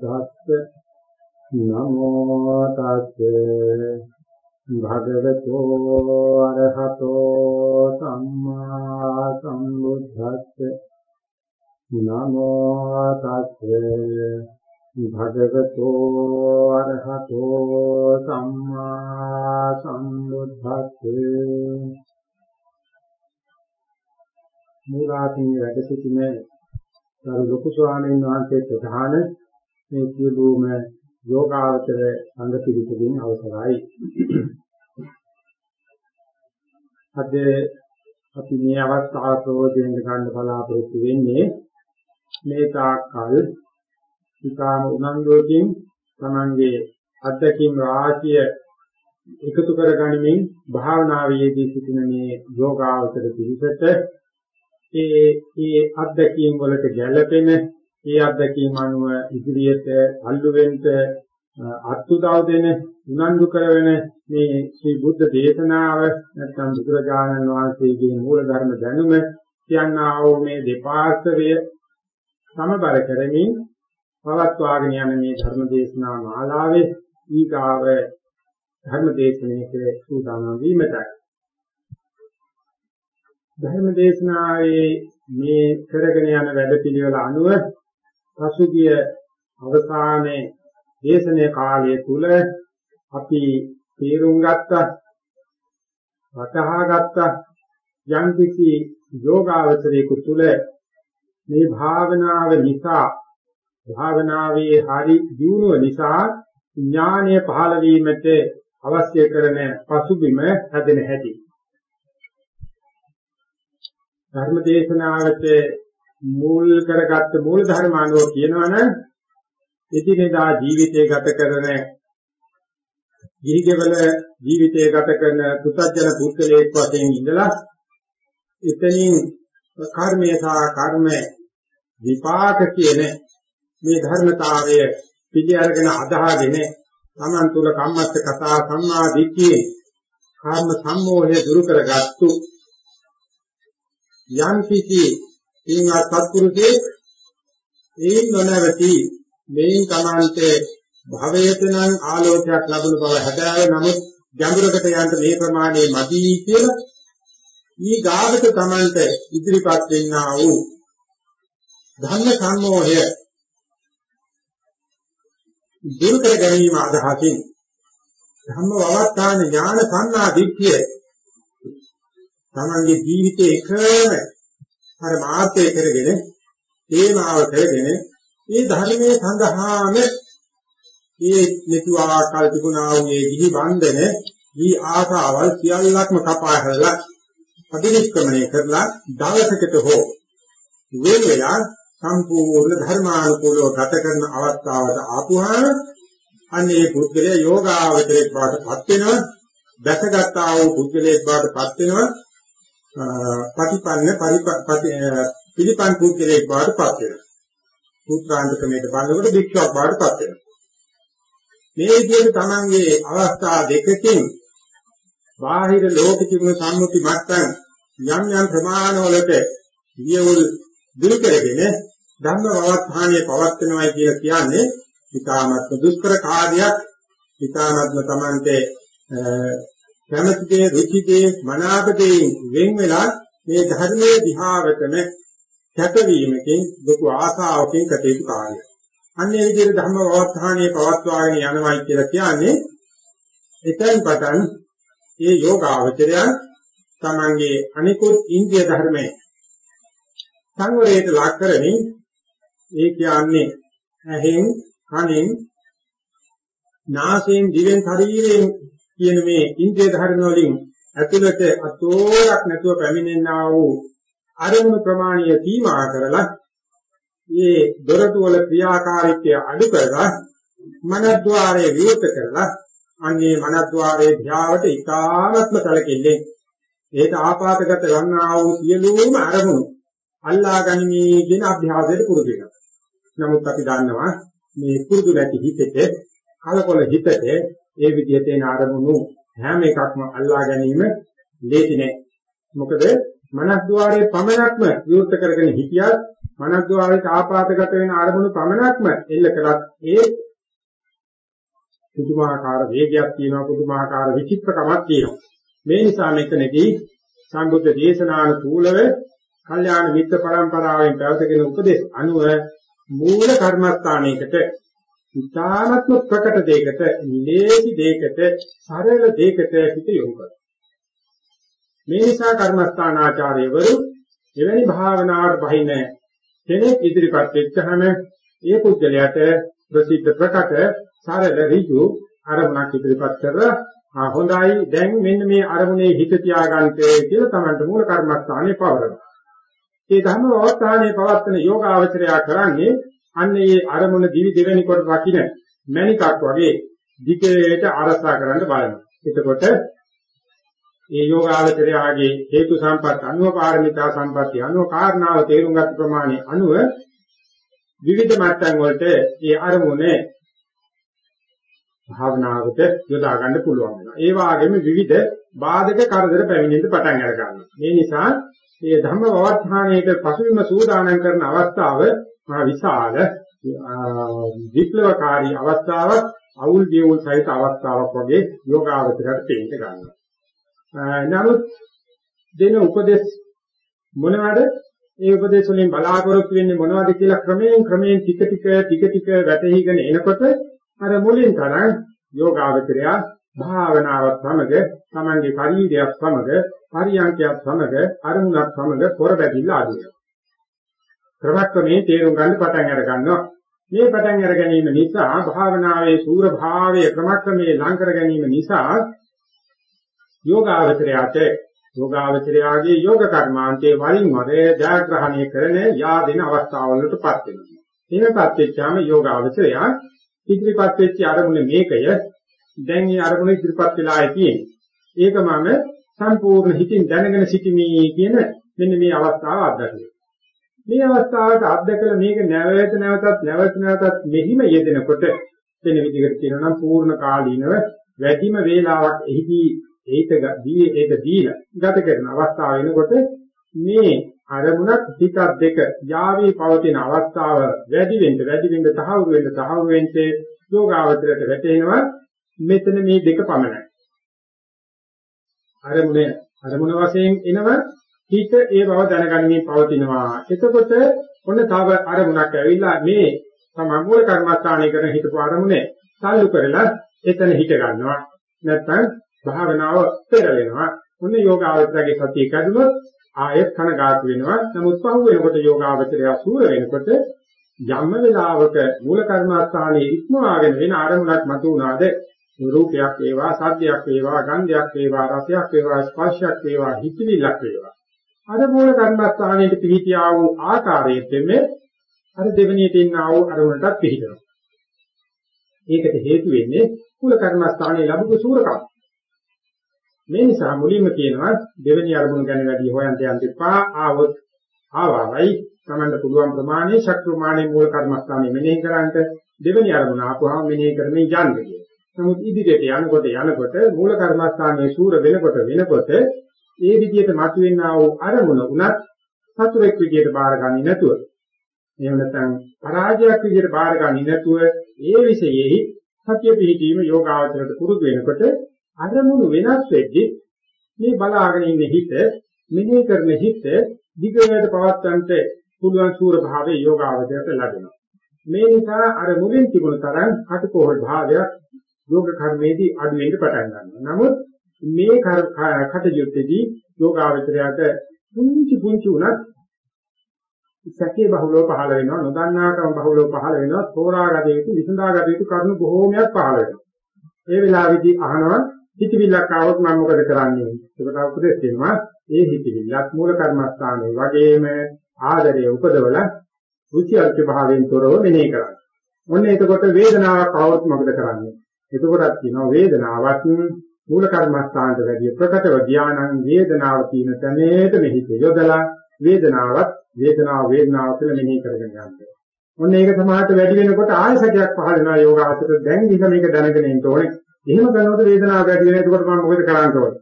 සම්බුද්දස්ස නමෝ තස්සේ භගවතෝ අරහතෝ සම්මා සම්බුද්දස්ස නමෝ තස්සේ භගවතෝ අරහතෝ සම්මා සම්බුද්දස්සේ මූලාසීන වැඩ සිටින ගරු ලොකු ස්වාමීන් වහන්සේ ප්‍රධාන මේ සියලුම යෝගාවචර සංඝ පිරිසකින් අවසරයි. අද අපි මේ අවස්ථාව ප්‍රයෝජනෙ ගන්න බලාපොරොත්තු වෙන්නේ මේ තාක්කල් ඉකාම උනන්දුවකින් තමන්ගේ අත්දැකීම් රාශිය එකතු කරගනිමින් භාවනාවේදී සිටින මේ යෝගාවචර පිරිසට ඒ ඒ අත්දැකීම් වලට ගැළපෙන ඒ අත්දැකීම් අනුව ඉදිරියට අල්ලු වෙන්න අත්උදව් දෙන උනන්දු කරන මේ ශ්‍රී බුද්ධ දේශනාව නැත්නම් බුදුරජාණන් වහන්සේගේ මූල ධර්ම දැනුම කියනා වූ මේ දෙපාර්ශවය සමබර කරමින් පවත්වාගෙන යන මේ ධර්ම දේශනා මාලාවේ ඊගාව ධර්ම දේශනාවේ සූදානම් වීමටයි. ධර්ම දේශනාවේ මේ කරගෙන යන වැඩපිළිවෙල අනුව පසුගිය අවසානයේ දේශනීය කාලය තුල අපි තේරුම් ගත්ත වටහා ගත්ත යම් කිසි යෝගාවචරයේ තුල මේ භාවනාව නිසා භාවනාවේ හරි දියුණුව නිසා ඥානය පහළ වීමට අවශ්‍ය කරන පසුබිම හැදෙන හැටි. ධර්ම දේශනාවට මූල කරගත්ත මූල ධර්ම අනුව කියනවනම් එදිනෙදා ජීවිතය ගත කරන ගිහිගෙවල ජීවිතය ගත කරන පුතජන පුද්ගලයෙක් වශයෙන් ඉඳලා එතනින් කර්මය සහ කර්ම විපාක කියන මේ ධර්මතාවය පිළි අරගෙන අදහාගෙන තමන් තුල කම්මස්ස කතා සම්මා දිට්ඨියේ කර්ම සම්මෝහය දුරු කරගත්තු යම් කිසි පින්වත් සත්පුරුෂයෙක් ඒ නොනවති. මේන් තමන්ට භවයට නම් ආලෝකයක් ලැබුණ බව හැබෑව නමුත් ගැඹුරකට යන්න මේ ප්‍රමාණය මදි කියලා ඊ ගාවට තමන්ට ඉදිරිපත් වෙන්නා වූ ධර්ම සම්මෝහය දුරු කර ගැනීම අදහසින් ධම්ම වවත්තාන ඥාන සම්මා දිට්ඨිය තමන්ගේ ජීවිතේ එකම අර මාර්ගය කරගෙන තේමාව කරගෙන මේ ධර්මයේ සඳහාම මේ මෙතුආ කල් තිබුණා වූ මේ දිවි බන්ධන දී ආසාවල් සියල්ලක්ම කපා හැරලා අධිනිෂ්ක්‍රමණය කරලා දවසකට හෝ වෙන වෙලා සම්පූර්ණ ධර්මානුකූලව ගත කරන අවස්ථාවට ආපුහම අන්නේ පුද්ගලයා යෝගාවචරයක් බවට පත් වෙනවා දැකගත්තා වූ පුද්ගලයෙක් බවට පත් වෙනවා ප්‍රතිපන්න පිළිපන් පුද්ගලයෙක් බවට පත් වෙනවා. පුත්‍රාන්ත ක්‍රමයට බලනකොට භික්ෂුවක් බවට පත් වෙනවා. මේ විදිහට තමන්ගේ අවස්ථා දෙකකින් බාහිර ලෝක තිබුණු සම්මුති මට්ටම් යම් යම් ප්‍රමාණවලට වියවුල් දුරු කරගෙන ධර්ම වවත්හානිය පවත්වනවායි කියලා කියන්නේ ඊ타මත්ම දුෂ්කර කාර්යයක් ඊ타මත්ම තමන්ට කැමැතිදේ රුචිදේ මනාපදේ වෙන් වෙලා මේ ධර්මයේ දිහාවටම කැපවීමකින් දුක ආසාවකින් කටයුතු කාර්යය. අන්නේ විදිහට ධර්ම පවත්හානේ පවත්වාගෙන යනවායි කියලා කියන්නේ එතෙන් පටන් මේ යෝගාවචරය තමන්ගේ අනිකුත් ඉන්ද්‍රිය ධර්මයේ සංවරයට ලක් කරමින් ඒ කියන්නේ ඇහෙන් කනෙන් නාසයෙන් දිවෙන් ශරීරයෙන් කියන මේ ඉන්ද්‍රිය ධර්ම වලින් ඇතුළත අතෝරක් නැතුව පැමිණෙනා වූ අරමුණු ප්‍රමාණීය සීමා කරලා මේ දොරටු වල ක්‍රියාකාරීත්වය අඩු කරලා මනද්්වාරයේ විවෘත කරලා අන්නේ මනද්්වාරයේ ධ්‍යාවට ඉතාමත්ම සැලකෙන්නේ ඒක ආපාතගත වන්නා වූ සියලුම අරමුණු අල්ලා ගනිමේ කියන අභ්‍යාසයට පුරුදු වෙනවා. නමුත් අපි දන්නවා මේ පුරුදු නැති හිතේ කලකොල හිතේ ඒ විදිහට එන අරමුණු හැම එකක්ම අල්ලා ගැනීම ලේසි නෑ. මොකද මනස්ද්වාරයේ පමණක්ම විවෘත කරගෙන හිටියත් මනස්ද්වාරයේ ආපාතගත වෙන අරමුණු පමණක්ම එල්ල කළත් ඒ පුදුමාකාර වේගයක් තියෙනවා පුදුමාකාර විචිත්‍රකමක් තියෙනවා. මේ නිසා මෙතනදී සම්බුද්ධ දේශනානුකූලව කල්යාණ මිත්‍ර පරම්පරාවෙන් පැවතගෙන උපදේශ අනුව මූල කර්මස්ථානයකට ඉතාමත්ම ප්‍රකට දෙයකට ලේසි දෙයකට සරල දෙයකට හිත යොමු කරනවා. මේ නිසා කර්මස්ථානාචාර්යවරු එවැනි භාවනාවට බහින කෙනෙක් ඉදිරිපත් වෙච්චහම ඒ පුද්ගලයාට ප්‍රසිද්ධ ප්‍රකට සරල ඍජු අරමුණක් ඉදිරිපත් කරලා ආ හොඳයි දැන් මෙන්න මේ අරමුණේ හිත තියාගන්න කියලා තමන්ට මූල කර්මස්ථානේ පවරනවා. ඒ ධර්ම අවස්ථානේ පවත්වන යෝගාවචරය කරන්නේ අන්න ඒ අරමුණ දිවි දෙවෙනි කොට රකින්න මණිකක් වගේ දිගට අරසා කරන්න බලනවා. එතකොට මේ යෝගාවචරයාගේ හේතු සම්පත් අනුව පාරමිතා සම්පatti අනුව කාරණාව තේරුම් ගත් ප්‍රමාණය අනුව විවිධ මට්ටම් වලට මේ අරමුණේ භාවනාවට යොදා ගන්න පුළුවන් වෙනවා. ඒ වගේම විවිධ බාධක කරදර පැමිණෙන්න පටන් අර ගන්නවා. මේ නිසා මේ ධම්ම වවර්ධානයේ පසුබිම සූදානම් කරන අවස්ථාව මා විශාල විප්ලවකාරී අවස්ථාවක් අවුල් දේවල් සහිත අවස්ථාවක් වගේ යෝගාවචරයට තේින්න ගන්නවා. නමුත් දෙන උපදේශ මොනවාද? ඒ උපදේශ වලින් බලාපොරොත්තු වෙන්නේ මොනවද කියලා ක්‍රමයෙන් ක්‍රමයෙන් ටික ටික ටික ටික වැටහිගෙන එනකොට අර මුලින් තරම් යෝගාවචරය භාවනාවත් සමග තමන්ගේ ශරීරයත් සමග පරියන්කයත් සමග අරමුණක් සමග පොර බැඳිලා ආදී වෙනවා. ක්‍රමක්‍රමේ තේරුම් ගන්න පටන් අර ගන්නවා. මේ පටන් අර ගැනීම නිසා භාවනාවේ සූර භාවයේ ක්‍රමක්‍රමේ ලං කර ගැනීම නිසා යෝගාවචරයට යෝගාවචරයාගේ යෝග කර්මාන්තයේ වරින් වර ජයග්‍රහණය කරන යාදෙන අවස්ථාවලටපත් වෙනවා. එහෙමපත් වෙච්චාම යෝගාවචරය ඉදිරිපත් වෙච්ච අරමුණ මේකය දැන් මේ අරමුණ ඉදිරිපත් වෙලා තියෙන්නේ. ඒක මම සම්පූර්ණ හිතින් දැනගෙන සිටිමි කියන මෙන්න මේ අවස්ථාව අත්දැකීම. මේ අවස්ථාවට අත්දැකලා මේක නැවත නැවතත් නැවත නැවතත් මෙහිම යෙදෙනකොට වෙන විදිහකට කියනවා නම් පූර්ණ කාලීනව වැඩිම වේලාවක් එහිදී ඒක දී ඒක දීලා ගත කරන අවස්ථාව වෙනකොට මේ අරමුණක් හිතක් දෙක යාවී පවතින අවස්ථාව වැඩි වෙන්න වැඩි වෙන්න තහවුරු වෙන්න තහවුරු වෙන්න යෝගාවචරයට වැටෙනවා මෙතන මේ දෙක පමණයි. අරමුණ අරමුණ වශයෙන් එනවා හිත ඒ බව දැනගන්නේ පවතිනවා. එතකොට ඔන්න තව අරමුණක් ඇවිල්ලා මේ තම මූල කර්මස්ථානයේ කරන හිතපු අරමුණේ සල්ලු කරලා එතන හිත ගන්නවා. නැත්නම් භාවනාව පෙරලෙනවා. ඔන්න යෝගාවචරයේ සතිය කැඩුනොත් ආයෙත් කනගාටු වෙනවා. නමුත් පහු වෙනකොට යෝගාවචරය සූර වෙනකොට යම්ම වෙලාවක මූල කර්මස්ථානයේ ඉක්මවාගෙන වෙන අරමුණක් මතුවනාද රූපයක් වේවා සද්දයක් වේවා ගන්ධයක් වේවා රසයක් වේවා ස්පර්ශයක් වේවා හිතවිල්ලක් වේවා අර මූල කර්මස්ථානයේ පිහිටියා වූ ආකාරයෙන්ම අර දෙවෙනියට ඉන්නා වූ අරමුණටත් පිහිටනවා. ඒකට හේතු වෙන්නේ මූල කර්මස්ථානයේ ලැබුණු සූරකම්. මේ නිසා මුලින්ම කියනවා දෙවෙනි අරමුණ ගැන වැඩි හොයන්ට යන්න එපා. ආවොත් ආවයි තමන්ට පුළුවන් ප්‍රමාණය ශක් ප්‍රමාණය මූල කර්මස්ථානයේ මෙනෙහි කරන්ට දෙවෙනි අරමුණ ආපුවාම මෙනෙහි කරමින් යන්න කියලා. නමුත් ඉදිරියට යනකොට යනකොට මූල කර්මස්ථානයේ සූර වෙනකොට වෙනකොට ඒ විදිහට මතුවෙනා වූ අරමුණ උනත් සතුරෙක් විදිහට බාරගන්නේ නැතුව එහෙම නැත්නම් පරාජයක් විදිහට බාරගන්නේ නැතුව ඒ විශේෂෙහි සත්‍ය පිහිටීම යෝගාවචරයට පුරුදු වෙනකොට අරමුණු වෙනස් වෙද්දී මේ බලාගෙන ඉන්න හිත මෙනෙහි කරන හිත දිගට පවත්වන්නට පුළුවන් සූර භාවයේ යෝගාවචරයට ලැබෙනවා මේ නිසා අර මුලින් තිබුණු තරම් කටකෝල් භාවයක් යෝග කර්මයේදී අඩු වෙන්න පටන් ගන්නවා. නමුත් මේ කටයුත්තේදී යෝගාවචරයට පුංචි පුංචි උනත් සැකේ බහුලව පහළ වෙනවා නොදන්නාකම බහුලව පහළ වෙනවා තෝරාගත යුතු විසඳාගත යුතු කරුණු බොහෝමයක් පහළ වෙනවා ඒ වෙලාවේදී අහනවා හිතවිල්ලක් ආවොත් මම මොකද කරන්නේ ඒකට උපදෙස් දෙනවා ඒ හිතවිල්ලක් මූල කර්මස්ථානයේ වගේම ආදරය උපදවලා රුචි අරුචි භාවයෙන් තොරව මෙනෙහි කරන්න. ඔන්න එතකොට වේදනාවක් આવොත් මොකද කරන්නේ? එතකොටත් කියනවා වේදනාවක් මූල කර්මස්ථානට වැඩි ප්‍රකටව ධානං වේදනාව තියෙන තැනේට මෙහිත යොදලා වේදනාවත් වේදනාව වේදනාව කියලා මෙනෙහි කරගෙන යනවා. ඔන්න ඒක සමාහට වැඩි වෙනකොට ආයසකයක් පහළ වෙනවා යෝගාවචර දැන් ඉතින් මේක දැනගෙන ඉන්න ඕනේ. එහෙම කරනකොට වේදනාව වැඩි වෙන එතකොට මම මොකද කරන්න ඕනේ?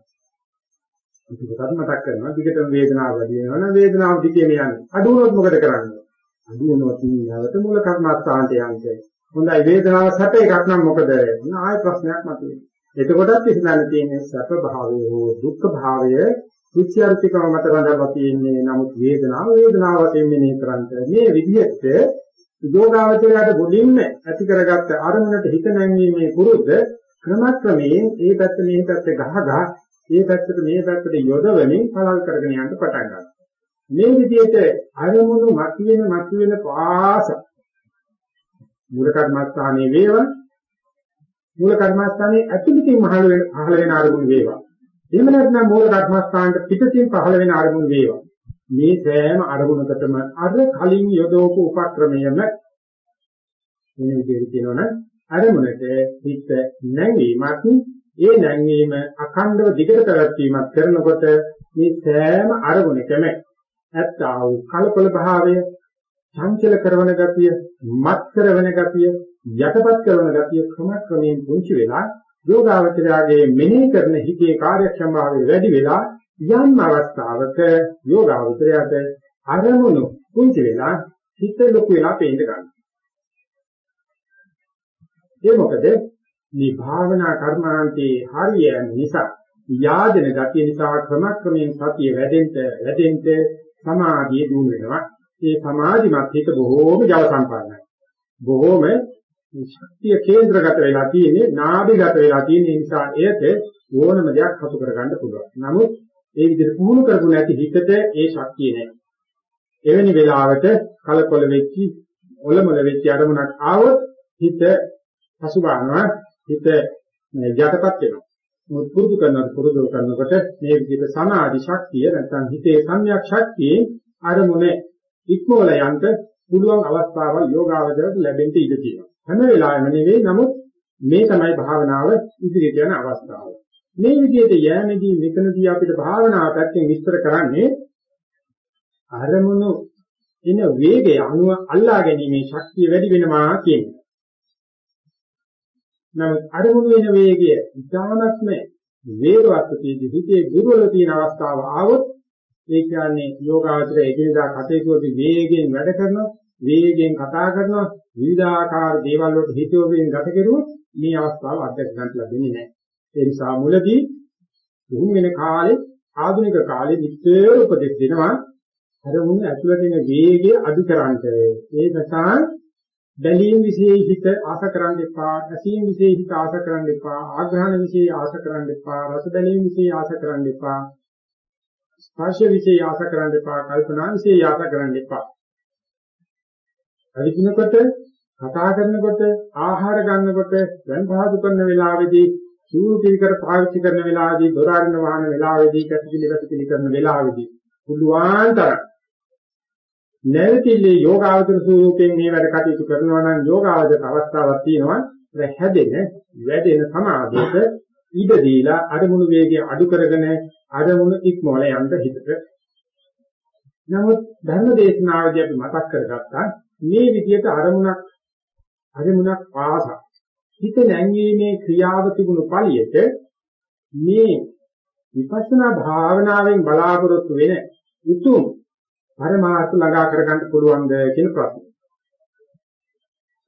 ඒකත් මතක් කරනවා. දිගටම වේදනාව වැඩි වෙනවා නම් වේදනාව දිගේම යන්නේ. අඩු වුණොත් මොකද කරන්නේ? අඩු වුණොත් ඊළඟට මූල කර්මස්ථානට යන්නේ. හොඳයි වේදනාව සැප එකක් නම් මොකද? ආය ප්‍රශ්නයක් මතුවේ. එතකොටත් විසඳන්න තියෙන්නේ සැප භාවය හෝ දුක්ඛ භාවය කුච්චාර්ථිකව මත රඳලා තියෙන්නේ. නමුත් වේදනාව වේදනාව වශයෙන් මෙනෙහි කරන්ට මේ විදිහට යෝගාවචරයට ගොඩින්ම ඇති කරගත්ත අරමුණට හිත නැංවීමේ පුරුද්ද ක්‍රමක්‍රමයෙන් ඒ පැත්ත මේ පැත්ත ගහ ගහ ඒ පැත්තට මේ පැත්තට යොදවමින් පළල් කරගෙන යන්න පටන් ගන්නවා. මේ විදිහට අරමුණු මතුවෙන මතුවෙන පාස මූල කර්මස්ථානයේ වේවා මූල කර්මස්ථානයේ ඇතුළතින් පහළ වෙන පහළ වෙන අරමුණු වේවා. එහෙම නැත්නම් මූල කර්මස්ථානට පිටතින් පහළ වෙන අරමුණු වේවා. මේ සෑම අරමුණකටම අර කලින් යොදවපු උපක්‍රමයම වෙන විදිහට කියනවනම් අරමුණට හිත නැංවීමත් ඒ නැංවීම අඛණ්ඩව දිගට පැවැත්වීමක් කරනකොට මේ සෑම අරමුණකම ඇත්තා වූ කලකොල භාවය චංචල කරන ගතිය මත් කරන ගතිය යටපත් කරන ගතිය ක්‍රමක්‍රමයෙන් පුංචි වෙලා යෝගාවචරයාගේ මෙනෙහි කරන හිතේ කාර්යක්ෂමභාවය වැඩි වෙලා යම් අවස්ථාවක යෝගාවචරයට අරමුණු පුංචි වෙලා හිත ලොකු වෙලා පේන්න ගන්නවා. ඒ මොකද මේ භාවනා කර්මාන්තේ හරිය නිසා යාදෙන ගතිය නිසා ක්‍රමක්‍රමයෙන් සතිය වැඩෙන්න වැඩෙන්න සමාධිය දුර වෙනවා. ඒ සමාධිමත් හිත බොහෝම ජව සම්පන්නයි. බොහෝම ශක්තිය කේන්ද්‍රගත වෙලා තියෙන්නේ නාභිගත වෙලා තියෙන නිසා එයට ඕනම දෙයක් හසු කරගන්න පුළුවන්. නමුත් ඒ විදිහට පුහුණු කරපු නැති හිතට ඒ ශක්තිය නැහැ. එවැනි වෙලාවට කලකොල වෙච්චි ඔලමුල වෙච්ච අරමුණක් ආවොත් හිත පසු ගන්නවා හිත යටපත් වෙනවා. මොකද පුරුදු කරනකොට පුරුදු කරනකොට මේ විදිහට සමාධි ශක්තිය නැත්නම් හිතේ සම්‍යක් ශක්තිය අරමුණේ ඉක්මවල යන්න පුළුවන් අවස්ථාවල් යෝගාවචරයට ලැබෙන්න ඉඩ තියෙනවා. හැම වෙලාවෙම නෙවෙයි නමුත් මේ තමයි භාවනාව ඉදිරියට යන අවස්ථාව. මේ විදිහට යෑමේදී මෙතනදී අපිට භාවනාව පැත්තෙන් විස්තර කරන්නේ අරමුණු එන වේගය අනුව අල්ලා ගැනීමේ ශක්තිය වැඩි වෙනවා කියන්නේ. නමුත් අරමුණු වෙන වේගය ඉතාමත්ම වේගවත් තියෙදි හිතේ දුර්වල තියෙන අවස්ථාව ආවොත් ඒ කියන්නේ යෝගාවචර එකිනෙදා කටයුතු වලදී වේගයෙන් වැඩ කරනවා වේගයෙන් කතා කරනවා විවිධාකාර දේවල් වලට හිතෝවෙන් ගත කෙරුවොත් මේ අවස්ථාව අත්දැක ගන්න ලැබෙන්නේ නැහැ. ඒ නිසා මුලදී දුහුම් වෙන කාලේ ආධුනික කාලේ විතර උපදෙස් දෙනවා අර මුන්න ඇතුළට එන වේගය අඩු කරන්නට. ඒ නිසා බැලීම් විශේෂ හිත ආස කරන්න එපා, ඇසීම් විශේෂ හිත ආස කරන්න එපා, ආග්‍රහණ විශේෂ ආස කරන්න එපා, රස බැලීම් විශේෂ ආස කරන්න එපා, ස්පර්ශ විශේෂ ආස කරන්න එපා, කල්පනා විශේෂ ආස කරන්න එපා. අදිනකොට කතා කරනකොට ආහාර ගන්නකොට දැන් පහසු කරන වෙලාවේදී සූරු පිළිකර පාවිච්චි කරන වෙලාවේදී දොර අරින වහන වෙලාවේදී කැපිලි කැපිලි කරන වෙලාවේදී පුළුවන් තරම් නැවතිලේ යෝගාවචර ස්වරූපයෙන් මේ වැඩ කටයුතු කරනවා නම් යෝගාවචර අවස්ථාවක් තියෙනවා ඒ හැදෙන වැඩෙන සමාධියට ඉඩ දීලා අරමුණු වේගය අඩු කරගෙන අරමුණු ඉක්මවල යන්න හිතට නමුත් ධර්ම දේශනාවදී අපි මතක් කරගත්තා මේ විදිහට අරමුණක් අරමුණක් පාසා හිත නැංවීමේ ක්‍රියාව තිබුණු පළියට මේ විපස්සනා භාවනාවෙන් බලාපොරොත්තු වෙන උතුම් පරමාර්ථ ළඟා කරගන්න පුළුවන්ද කියන ප්‍රශ්නේ.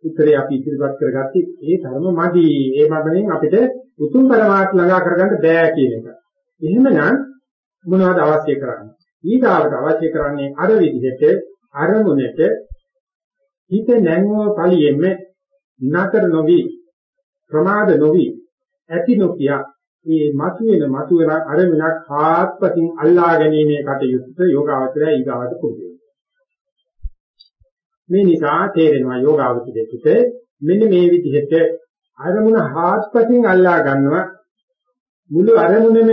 උත්තරේ අපි ඉදිරිපත් කරගත්තේ ඒ ධර්ම මදි. ඒ මතෙන් අපිට උතුම් පරමාර්ථ ළඟා කරගන්න බෑ කියන එක. එහෙමනම් මොනවද අවශ්‍ය කරන්නේ? ඊගාවට අවශ්‍ය කරන්නේ අර විදිහට අරමුණට හිත නැංගුව පළියෙම නතර නොවි ප්‍රමාද නොවි ඇති නොකිය මේ මතුවෙන මතුවෙන අරමුණක් ආත්පසින් අල්ලා ගැනීමේ කටයුත්ත යෝගාවචරය ඊගාවට පුරුදු මේ නිසා තේරෙනවා යෝගාවචරයට මෙන්න මේ විදිහට අරමුණ ආත්පසින් අල්ලා ගන්නවා මුළු අරමුණෙම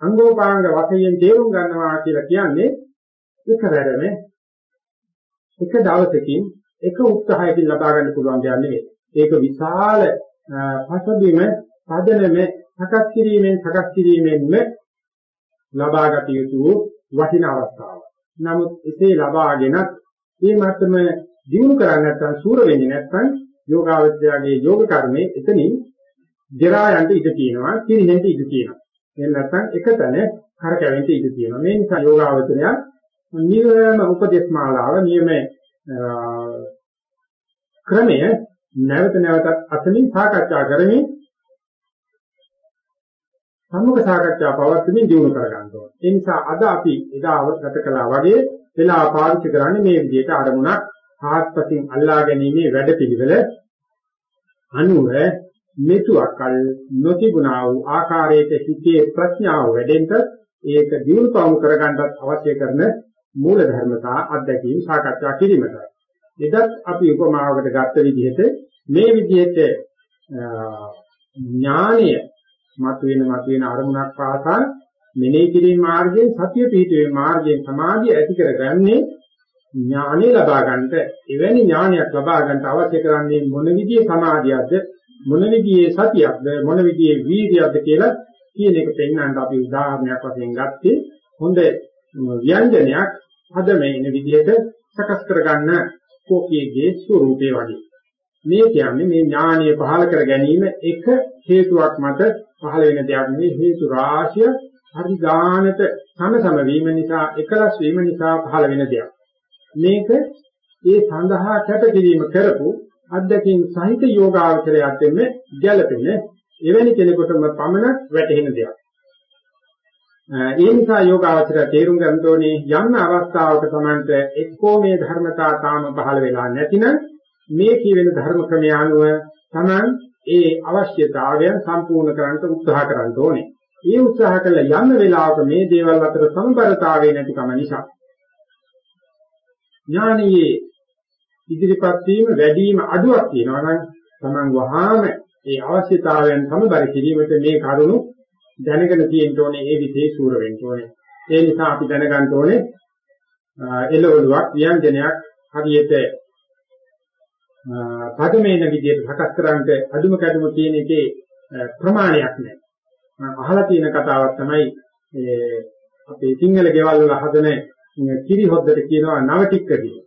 අංගෝපාංග වශයෙන් තේරුම් ගන්නවා කියලා කියන්නේ එකවරම එක දවසකින් එක උත්සාහයකින් ලබා ගන්න පුළුවන් දෙයක් නෙවෙයි. ඒක විශාල පසබිම පදනම සකස් කිරීමෙන් සකස් කිරීමෙන්ම ලබාගත යුතු වටින අවස්ථාවක්. නමුත් එසේ ලබාගෙන මේ මට්ටම දිනු කරන්නේ නැත්නම් සූර වෙන්නේ නැත්නම් යෝගාවචරයේ යෝග කර්මයේ එතනින් දෙරා යන්න ඉඩ තියෙනවා, කිරිහෙන්න ඉඩ තියෙනවා. එහෙම නැත්නම් එකතැන කරකැවෙන්න ඉඩ තියෙනවා. මේ නිසා යෝගාවචරය නියම උපදේශ මාලාව නියම ක්‍රමය නැවත නැවතත් අතලින් සාකච්ඡා කරමින් සම්මුඛ සාකච්ඡා පවත්වමින් දිනු කර ගන්න ඕනේ. ඒ නිසා අද අපි එදා ගත කළා වගේ වෙලා පාවිච්චි කරන්නේ මේ විදිහට අරමුණක් ආත්පසින් අල්ලා ගැනීමේ වැඩපිළිවෙල අනුව මෙතුවක්ල් නොතිබුණා වූ ආකාරයට හිතේ ප්‍රඥාව වැඩෙන්න ඒක දියුණුවම කරගන්නත් අවශ්‍ය කරන මූල ධර්මතා අධ්‍යක්ීම් සාකච්ඡා කිරීමටයි. එදත් අපි උපමාවකට ගත්ත විදිහට මේ විදිහට ඥානීය මතුවෙන මතුවෙන අරමුණක් පාසා මෙනෙහි කිරීම මාර්ගයෙන් සතිය පිහිටුවේ මාර්ගයෙන් සමාධිය ඇති කරගන්නේ ඥානෙ ලබා ගන්නට. එවැනි ඥානයක් ලබා ගන්නට අවශ්‍ය කරන්නේ මොන විදිහේ සමාධියක්ද මොන විදිහේ සතියක්ද මොන විදිහේ වීර්යයක්ද කියලා කියන එක පෙන්වන්න අපි උදාහරණයක් වශයෙන් ගත්තේ හොඳ ව්‍යංජනයක් අද මේ විදිහට සකස් කරගන්න කෝකියේගේ ස්වරූපේ වගේ. මේ කියන්නේ මේ ඥානීය පහල කර ගැනීම එක හේතුවක් මත පහළ වෙන දෙයක් නෙවෙයි. හේතු රාශිය හරි ගානට සමසම වීම නිසා එකලස් වීම නිසා පහළ වෙන දෙයක් මේක ඒ සඳහා කැපකිරීම කරපු අධ්‍යක්ෂින් සහිත යෝගාවචරයට එන්න ගැළපෙන එවැනි කෙනෙකුටම පමණ වැටහෙන දෙයක්. ඒ නිසා යෝගාවචරය තේරුම් ගන්න ඕනේ යම් අවස්ථාවක තමන්ට එක්කෝ මේ ධර්මතා තාම පහළ වෙලා නැතිනම් මේ කියවෙන ධර්ම ක්‍රමය අනුව තමන් ඒ අවශ්‍යතාවයන් සම්පූර්ණ කරන්නට උත්සාහ කරන්න ඕනේ. ඒ උත්සාහ කළ යම් වෙලාවක මේ දේවල් අතර සමබරතාවය නැතිකම නිසා ඥානීය ඉදිරිපත් වීම වැඩි වීම අඩුවක් තියෙනවා නම් Taman වහාම ඒ අවශ්‍යතාවයන් සමබර කිරීමට මේ කරුණු දැනගෙන තියෙන්න ඕනේ ඒ විදිහේ සූර වෙන්න ඕනේ. ඒ නිසා අපි දැනගන්න ඕනේ එළවලුවක් ව්‍යංජනයක් හරියට පදමේන විදිහට සකස් කරන්නට අදුම කැඩුම කියන එකේ ප්‍රමාණයක් නැහැ. මම අහලා තියෙන කතාවක් තමයි අපේ සිංහල ගෙවල් වල හදන කිරි හොද්දට කියනවා නව ටික්ක කියලා.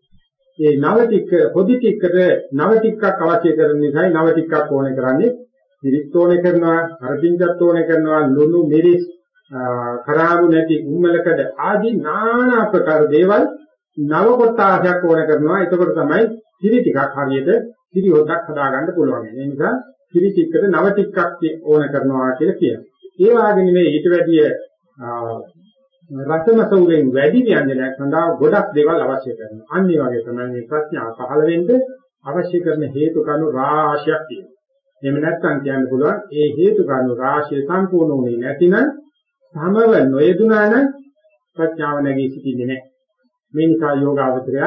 ඒ නව ටික පොඩි ටිකට නව ටිකක් අවශ්‍ය කරන නිසායි නව ටිකක් ඕනේ කරන්නේ. පිරිත් ඕනේ කරනවා, හරපින්චත් ඕනේ කරනවා, ලුණු මිරිස් කරාරු නැති උම්මලකඩ ආදී নানা ආකාර දේවල් නව කොටාසයක් ඕනේ කරනවා. එතකොට තමයි කිරි ටිකක් හරියට කිරි හොද්දක් හදාගන්න පුළුවන්. ඒ නිසා කිරි ටිකට නව ටිකක් ඕනේ කරනවා කියලා කියනවා. ඒ වගේ නෙමෙයි ඊට වැඩිය රසමසුලෙන් වැඩි ව්‍යංජනයක් සඳහා ගොඩක් දේවල් අවශ්‍ය කරනවා. අන්න ඒ වගේ තමයි මේ ප්‍රඥාව පහළ වෙන්න අවශ්‍ය කරන හේතු කණු රාශියක් තියෙනවා. එහෙම නැත්නම් කියන්න පුළුවන් ඒ හේතු කණු රාශිය සම්පූර්ණ වුණේ නැතිනම් සමව නොයදුනා නම් ප්‍රඥාව නැගී සිටින්නේ නැහැ. මේ නිසා යෝගාවචරය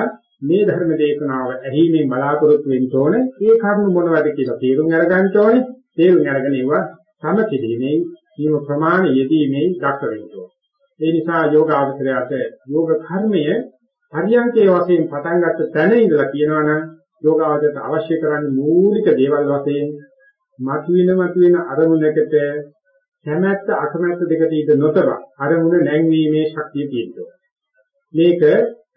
මේ ධර්ම දේශනාව ඇහිීමෙන් බලාපොරොත්තු වෙන්න ඕනේ. ඒ කරුණු මොනවද කියලා තේරුම් අරගන්න ඕනේ. තේරුම් අරගෙන ඒවා සමකිරීමේ, නියම ප්‍රමාණ යෙදීමේ දක්ව වෙන්න ඕනේ. ඒ නිසා යෝග අවශ්‍යයට යෝග කර්මය පරියන්කේ වශයෙන් පටන් ගත්ත තැන ඉඳලා කියනවා නම් යෝග අවශ්‍යයට අවශ්‍ය කරන්නේ මූලික දේවල් වශයෙන් මතුවෙන මතුවෙන අරමුණකට කැමැත්ත අකමැත්ත දෙකට ඉඳ නොතබ අරමුණ නැංවීමේ ශක්තිය තියෙනවා. මේක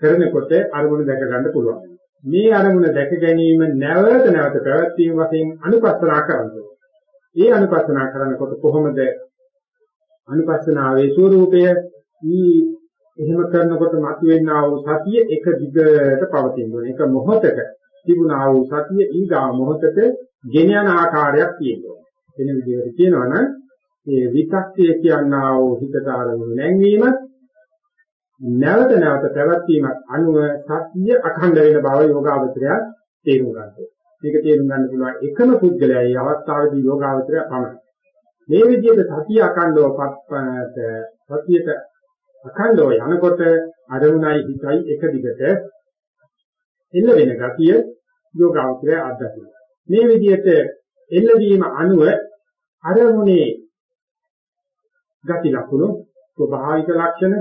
කරනකොට අරමුණ දැක ගන්න පුළුවන්. මේ අරමුණ දැක ගැනීම නැවත නැවත පැවැත්වීම වශයෙන් අනුපස්සනා කරනවා. ඒ අනුපස්සනා කරනකොට කොහොමද අනුපස්සනාවේ ස්වરૂපය ඊ එහෙම කරනකොට මතුවෙනා වූ සතිය එක දිගට පවතින ඕනේ. එක මොහොතක තිබුණා වූ සතිය ඊගා මොහොතට ගෙන යන ආකාරයක් තියෙනවා. එන විදිහට කියනවා නම් මේ විතක්කය කියනා වූ හිතට ආරමුණු නැංවීමත් නැවත නැවත පැවැත්වීමක් අනුව සත්‍ය අඛණ්ඩ වෙන බව යෝගාවචරය තේරුම් ගන්නවා. මේක තේරුම් ගන්න පුළුවන් එකම පුද්ගලයා මේ අවස්ථාවේදී යෝගාවචරය පමණයි. මේ විදිහට සතිය අඛණ්ඩව සතියට අඛණ්ඩව යනකොට අරමුණයි හිතයි එක දිගට එල්ල වෙන ගතිය යෝගාවචරය අත්දකිනවා. මේ විදිහට එල්ලවීම අනුව අරමුණේ ගති ලක්ෂණ ස්වභාවික ලක්ෂණ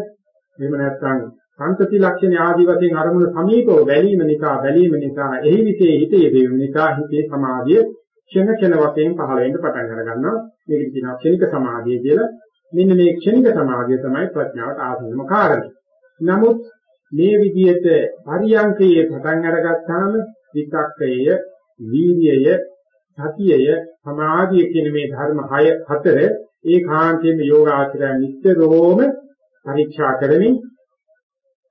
එහෙම නැත්නම් සංතති ලක්ෂණ ආදී වශයෙන් අරමුණ සමීපව බැලීම නිසා බැලීම නිසා එහි විසේ හිතේ වේව නිසා හිතේ සමාධිය ක්ෂණ ක්ෂණ වශයෙන් පහළ වෙන්න පටන් අර ගන්නවා මේක කියනවා ක්ෂණික සමාධිය කියලා. මෙන්න මේ ක්ෂණික සමාධිය තමයි ප්‍රඥාවට ආසන්නම කාරණේ. නමුත් මේ විදිහට පරියංකයේ පටන් අරගත්තාම විතක්කය වීර්යය සතියය සමාධිය කියන මේ ධර්ම 6 හතර ඒකාන්තයෙන්ම යෝගාචරය නිත්‍යරෝම පරීක්ෂා කරමින්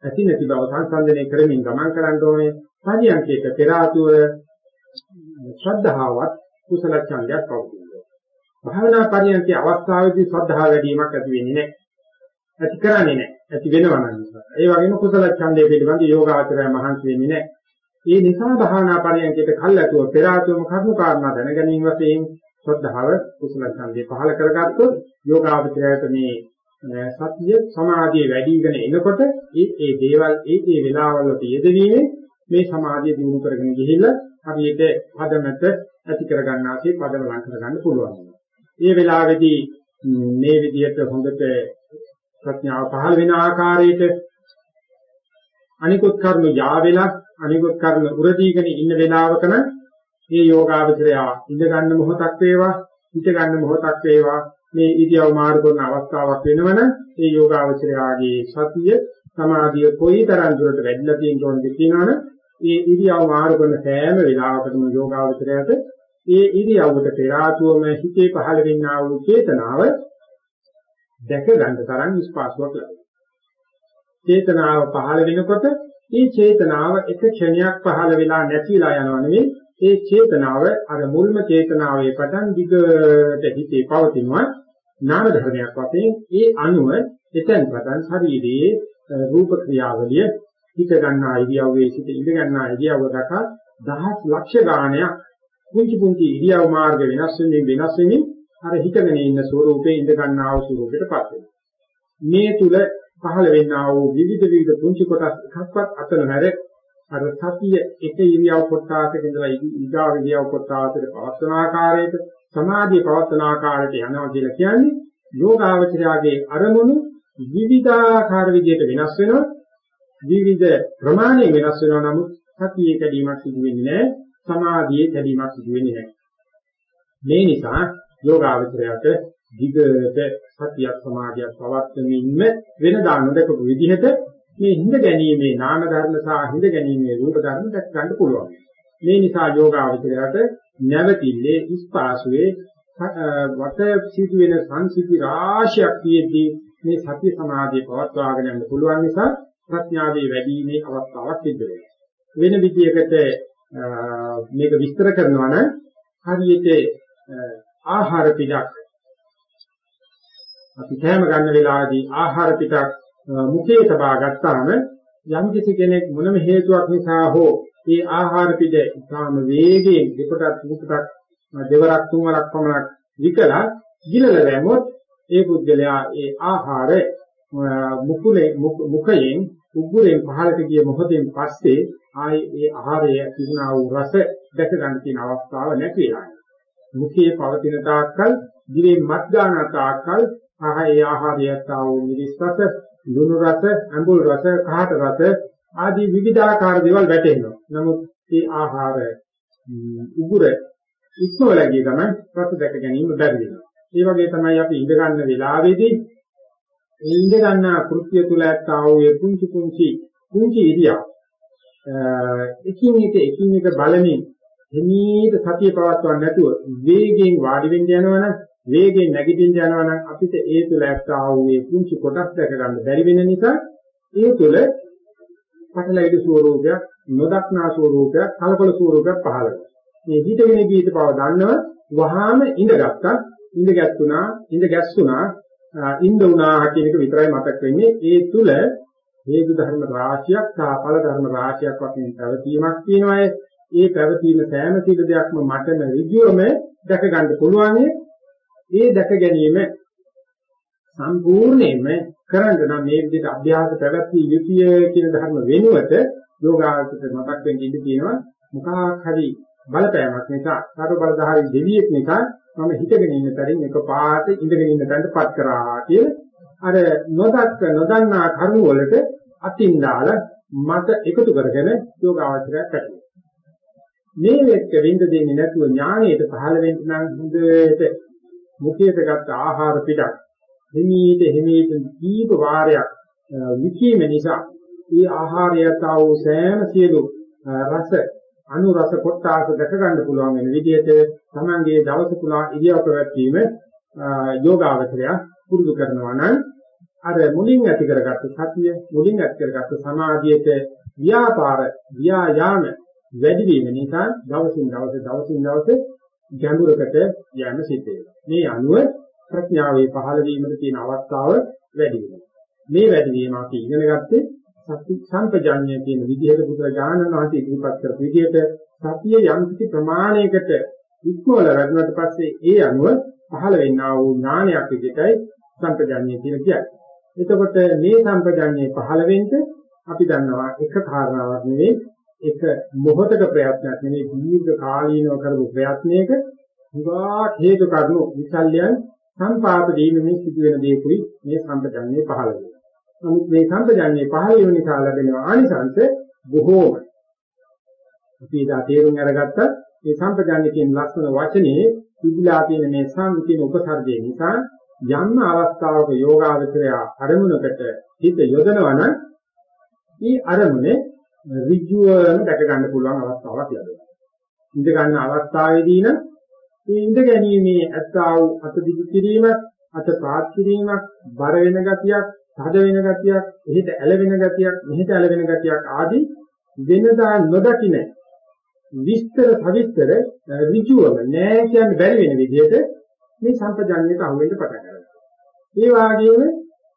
ඇති නැති බව සංසන්දනය කරමින් ගමන් කරන්න ඕනේ පරියන්කේක පෙර ආතුව ශ්‍රද්ධාවත් කුසල ඡන්දයක් පවතිනවා. භාවනා පරියන්කේ අවස්ථාවේදී ශ්‍රද්ධාව වැඩිවීමක් ඇති වෙන්නේ නැහැ. ඇති කරන්නේ නැහැ. ඇති වෙනවා නම් ඒ වගේම කුසල ඡන්දය පිළිබඳ යෝගාචරය මහන්සි වෙන්නේ නැහැ. ඒ නිසා භාවනා පරියන්කේට කල්ැතුව පෙර ආතුවම කරුණු කාරණා දැන ගැනීම වශයෙන් ශ්‍රද්ධාව කුසල ඡන්දේ පහල කරගත්තොත් යෝගාචරයට මේ සතිය සමාධිය වැඩිගෙන එනකොට ඒ ඒ දේවල් ඒ ඒ වෙලාවලට යෙදවීමේ මේ සමාධිය දිනු කරගෙන ගිහිල්ලා හරියට පදමත ඇති කරගන්නාසේ පදම ලං කරගන්න පුළුවන්. මේ වෙලාවේදී මේ විදිහට හොඳට ප්‍රඥාව පහළ වෙන ආකාරයට අනිකුත් කර්ම යාවෙලා අනිකුත් කර්ම උරදීගෙන ඉන්න වෙලාවක නම් මේ යෝගාවචරය ඉඳ ගන්න මොහොතක් වේවා හිත ගන්න මොහොතක් වේවා මේ ඉරියව් මාරු කරන අවස්ථාවක් වෙනවන ඒ යෝගාවචරයාගේ සතිය සමාධිය කොයිතරම් දුරට වැඩිලා තියෙනවද කියනවනේ ඒ ඉරියව් මාරු කරන සෑම වෙලාවකටම යෝගාවචරයට ඒ ඉරියව්වට පෙර ආතුවම හිතේ පහළ වෙන්නා වූ චේතනාව දැක ගන්න තරම් ස්පාසුවක් ලැබෙනවා. චේතනාව පහළ වෙනකොට මේ චේතනාව එක ක්ෂණයක් පහළ වෙලා නැතිලා යනවා නෙවෙයි ඒ චේතනාව අර මුල්ම චේතනාවේ පටන් දිගට හිතේ පවතිනවා නාම ධර්මයක් වශයෙන්. ඒ අනුව එතෙන් පටන් ශරීරයේ රූප ක්‍රියාවලිය හිත ගන්නා ඉරියව්වේ සිට ඉඳ ගන්නා ඉරියව්ව දක්වා දහස් ලක්ෂ ගාණයක් කුංචි කුංචි ඉරියව් මාර්ග වෙනස් වෙමින් වෙනස් වෙමින් අර හිතගෙන ඉන්න ස්වરૂපේ ඉඳ ගන්නා වූ ස්වરૂපයටපත් වෙනවා. මේ තුල පහළ වෙන්නා වූ විවිධ විවිධ කුංචි කොටස් එකක්වත් අතන නැර අර සතිය එක ඉරියව් කොටාසක ඉඳලා ඊගාව ඉරියව් කොටාසකට පවත්වන ආකාරයට සමාධිය පවත්වන ආකාරයට යනවා කියලා කියන්නේ යෝගාවචරයාගේ අරමුණු විවිධාකාර විදිහට වෙනස් වෙනවා. විවිධ ප්‍රමාණය වෙනස් වෙනවා. නමුත් සතියේ කැඩීමක් සිදු වෙන්නේ නැහැ. සමාධියේ කැඩීමක් සිදු වෙන්නේ නැහැ. මේ නිසා යෝගාවචරයට දිගට සතියක් සමාධියක් පවත්වමින්ම වෙන දාන දෙකක විදිහට මේ හිඳ ගැනීමේ නාම ධර්ම සහ හිඳ ගැනීමේ රූප ධර්ම දැක් ගන්න පුළුවන්. මේ නිසා යෝගාවචරයට නැවතිල්ලේ ඉස්පාසුවේ වත සිදු වෙන සංසිද්ධි රාශියක් තියෙද්දී මේ සති සමාධිය පවත්වාගෙන යන්න පුළුවන් නිසා ප්‍රඥාවේ වැඩිීමේ අවස්ථාවක් සිද්ධ වෙනවා. වෙන විදියකට මේක විස්තර කරනවා නම් හරියට ආහාර පිටක් අපි කැම ගන්න වෙලාවේදී ආහාර පිටක් මුඛයේ තබා ගත්තාම යම් කිසි කෙනෙක් මොනම හේතුවක් නිසා හෝ ඒ ආහාර පිට ඉතාම වේගයෙන් දෙකොටක් තුනක් දෙවරක් තුන්වරක් පමණක් විකලා ගිලල දැමුවොත් ඒ පුද්ගලයා ඒ ආහාර මුකුලේ මුඛයෙන් උගුරෙන් පහළට ගිය මොහොතෙන් පස්සේ ආයේ ඒ ආහාරය තිබුණා වූ රස දැක ගන්න තියෙන අවස්ථාව නැති වෙනවා. මුඛයේ පවතින තාක්කල් දිවෙන් මත් ගන්න තාක්කල් ආහාරය ආහාරයත් ආ වූ මිරිස් රස ලුණු රස, අඹුල් රස, කහට රස ආදී විවිධාකාර දේවල් වැටෙනවා. නමුත් මේ ආහාර උගුර ඉක්මවල ගිය ගමන් රස දැක ගැනීම බැරි වෙනවා. ඒ වගේ තමයි අපි ඉඳ ගන්න වෙලාවේදී මේ ඉඳ ගන්න කෘත්‍ය තුල ඇත්තා වූ ඒ කුංචි කුංචි කුංචි ඉරියා එකින් එක එකින් එක බලමින් හිමීට සතිය පවත්වන්න නැතුව වේගයෙන් වාඩි වෙන්න යනවනම් වේගයෙන් නැගිටින්න යනවා නම් අපිට ඒ තුල ඇත්තා වූ මේ කුංචි කොටස් දැක ගන්න බැරි වෙන නිසා ඒ තුල පටලැවිලි ස්වරූපයක් නොදක්නා ස්වරූපයක් කලකොල ස්වරූපයක් පහළ වෙනවා. මේ හිතගෙන ගීත බව දන්නව වහාම ඉඳගත්තා ඉඳ ගැස්සුනා ඉඳ ගැස්සුනා ඉඳ උනා කියන එක විතරයි මතක් වෙන්නේ ඒ තුල හේතු ධර්ම රාශියක් සහ ඵල ධර්ම රාශියක් වශයෙන් පැවතීමක් තියෙනවා. ඒ පැවතීම සෑම සිල් දෙයක්ම මටම ඍජුවම දැක ගන්න පුළුවන්. ඒ දැක ගැනීම සම්පූර්ණයෙන්ම කරන්න නම් මේ විදිහට අභ්‍යාස පැවැත්විය යුතුය කියන ධර්ම වෙනුවට යෝගාවචරයට මතක් වෙන්න ඉඩ තියෙනවා මොකක් හරි බලපෑමක් නිසා සර්ව බලධාරී දෙවියෙක් නිසා මම හිතගෙන ඉන්න තරම් එකපාරට ඉඳගෙන ඉන්න තැනටපත් කරා කියන අර නොදක්ක නොදන්නා කරුණ වලට අතින් දාලා මත එකතු කරගෙන යෝගාවචරයක් පැටලෙනවා. මේ වෙච්ච විඳ දෙන්නේ නැතුව ඥානයට පහළ වෙන්න නම් හොඳට මුඛයට ගත්ත ආහාර පිටක් හිමීට හිමීට දීප වාරයක් විකීම නිසා මේ ආහාරයට ආව සෑම සියලු රස අනු රස කොටාස දැක ගන්න පුළුවන් වෙන විදිහට තමන්ගේ දවස පුරා ඉරියව් පැවැත්වීම යෝගාවචරය පුරුදු කරනවා නම් අර මුලින් ඇති කරගත්ත සතිය මුලින් ඇති කරගත්ත සමාධියට ව්‍යාපාර ව්‍යායාම වැඩි වීම නිසා දවසින් දවස දවසින් දවස ගැඹුරකට යන්න සිද්ධ වෙනවා. මේ අනුව ප්‍රඥාවේ පහළ වීමට තියෙන අවස්ථාව වැඩි වෙනවා. මේ වැඩි වීම අපි ඉගෙන ගත්තේ සති සම්පජාඤ්ඤය කියන විදිහට බුදුරජාණන් වහන්සේ ඉදිරිපත් කරපු විදිහට සතිය යම් කිසි ප්‍රමාණයකට ඉක්මවල වැඩුණාට පස්සේ ඒ අනුව පහළ වෙන්නා වූ ඥානයක් විදිහටයි සම්පජාඤ්ඤය කියලා කියන්නේ. එතකොට මේ සම්පජාඤ්ඤය පහළ වෙන්න අපි දන්නවා එක කාරණාවක් නෙවෙයි එක මොහොතක ප්‍රයත්නයක් නෙවෙයි දීර්ඝ කාලීනව කරපු ප්‍රයත්නයක විවා හේතු කරුණු විචල්යන් සම්පාත වීමෙන් සිදුවෙන දේකුයි මේ සම්පජඤ්ඤේ පහළ වෙන්නේ. නමුත් මේ සම්පජඤ්ඤේ පහළ වීම නිසා ලැබෙන ආනිසංශ බොහෝම. අපි ඒදා තේරුම් අරගත්ත මේ සම්පජඤ්ඤ කියන ලක්ෂණ වචනේ තිබිලා තියෙන මේ සම් කියන උපසර්ගය නිසා යම් අවස්ථාවක යෝගාවචරය අරමුණකට හිත යොදනවා නම් මේ අරමුණේ ඍජුවම දැක ගන්න පුළුවන් අවස්ථාවක් ලැබෙනවා. ඉඳ ගන්න අවස්ථාවේදී නම් මේ ඉඳ ගැනීමේ ඇත්තා වූ අත දිගු කිරීම, අත පාත් කිරීමක්, බර වෙන ගතියක්, තද වෙන ගතියක්, එහෙට ඇලවෙන ගතියක්, මෙහෙට ඇලවෙන ගතියක් ආදී වෙනදා නොදකින විස්තර සවිස්තර ඍජුවම නෑ කියන්න බැරි වෙන විදිහට මේ සම්පජන්ණයට අහු වෙන්න පටන් ගන්නවා. ඒ වගේම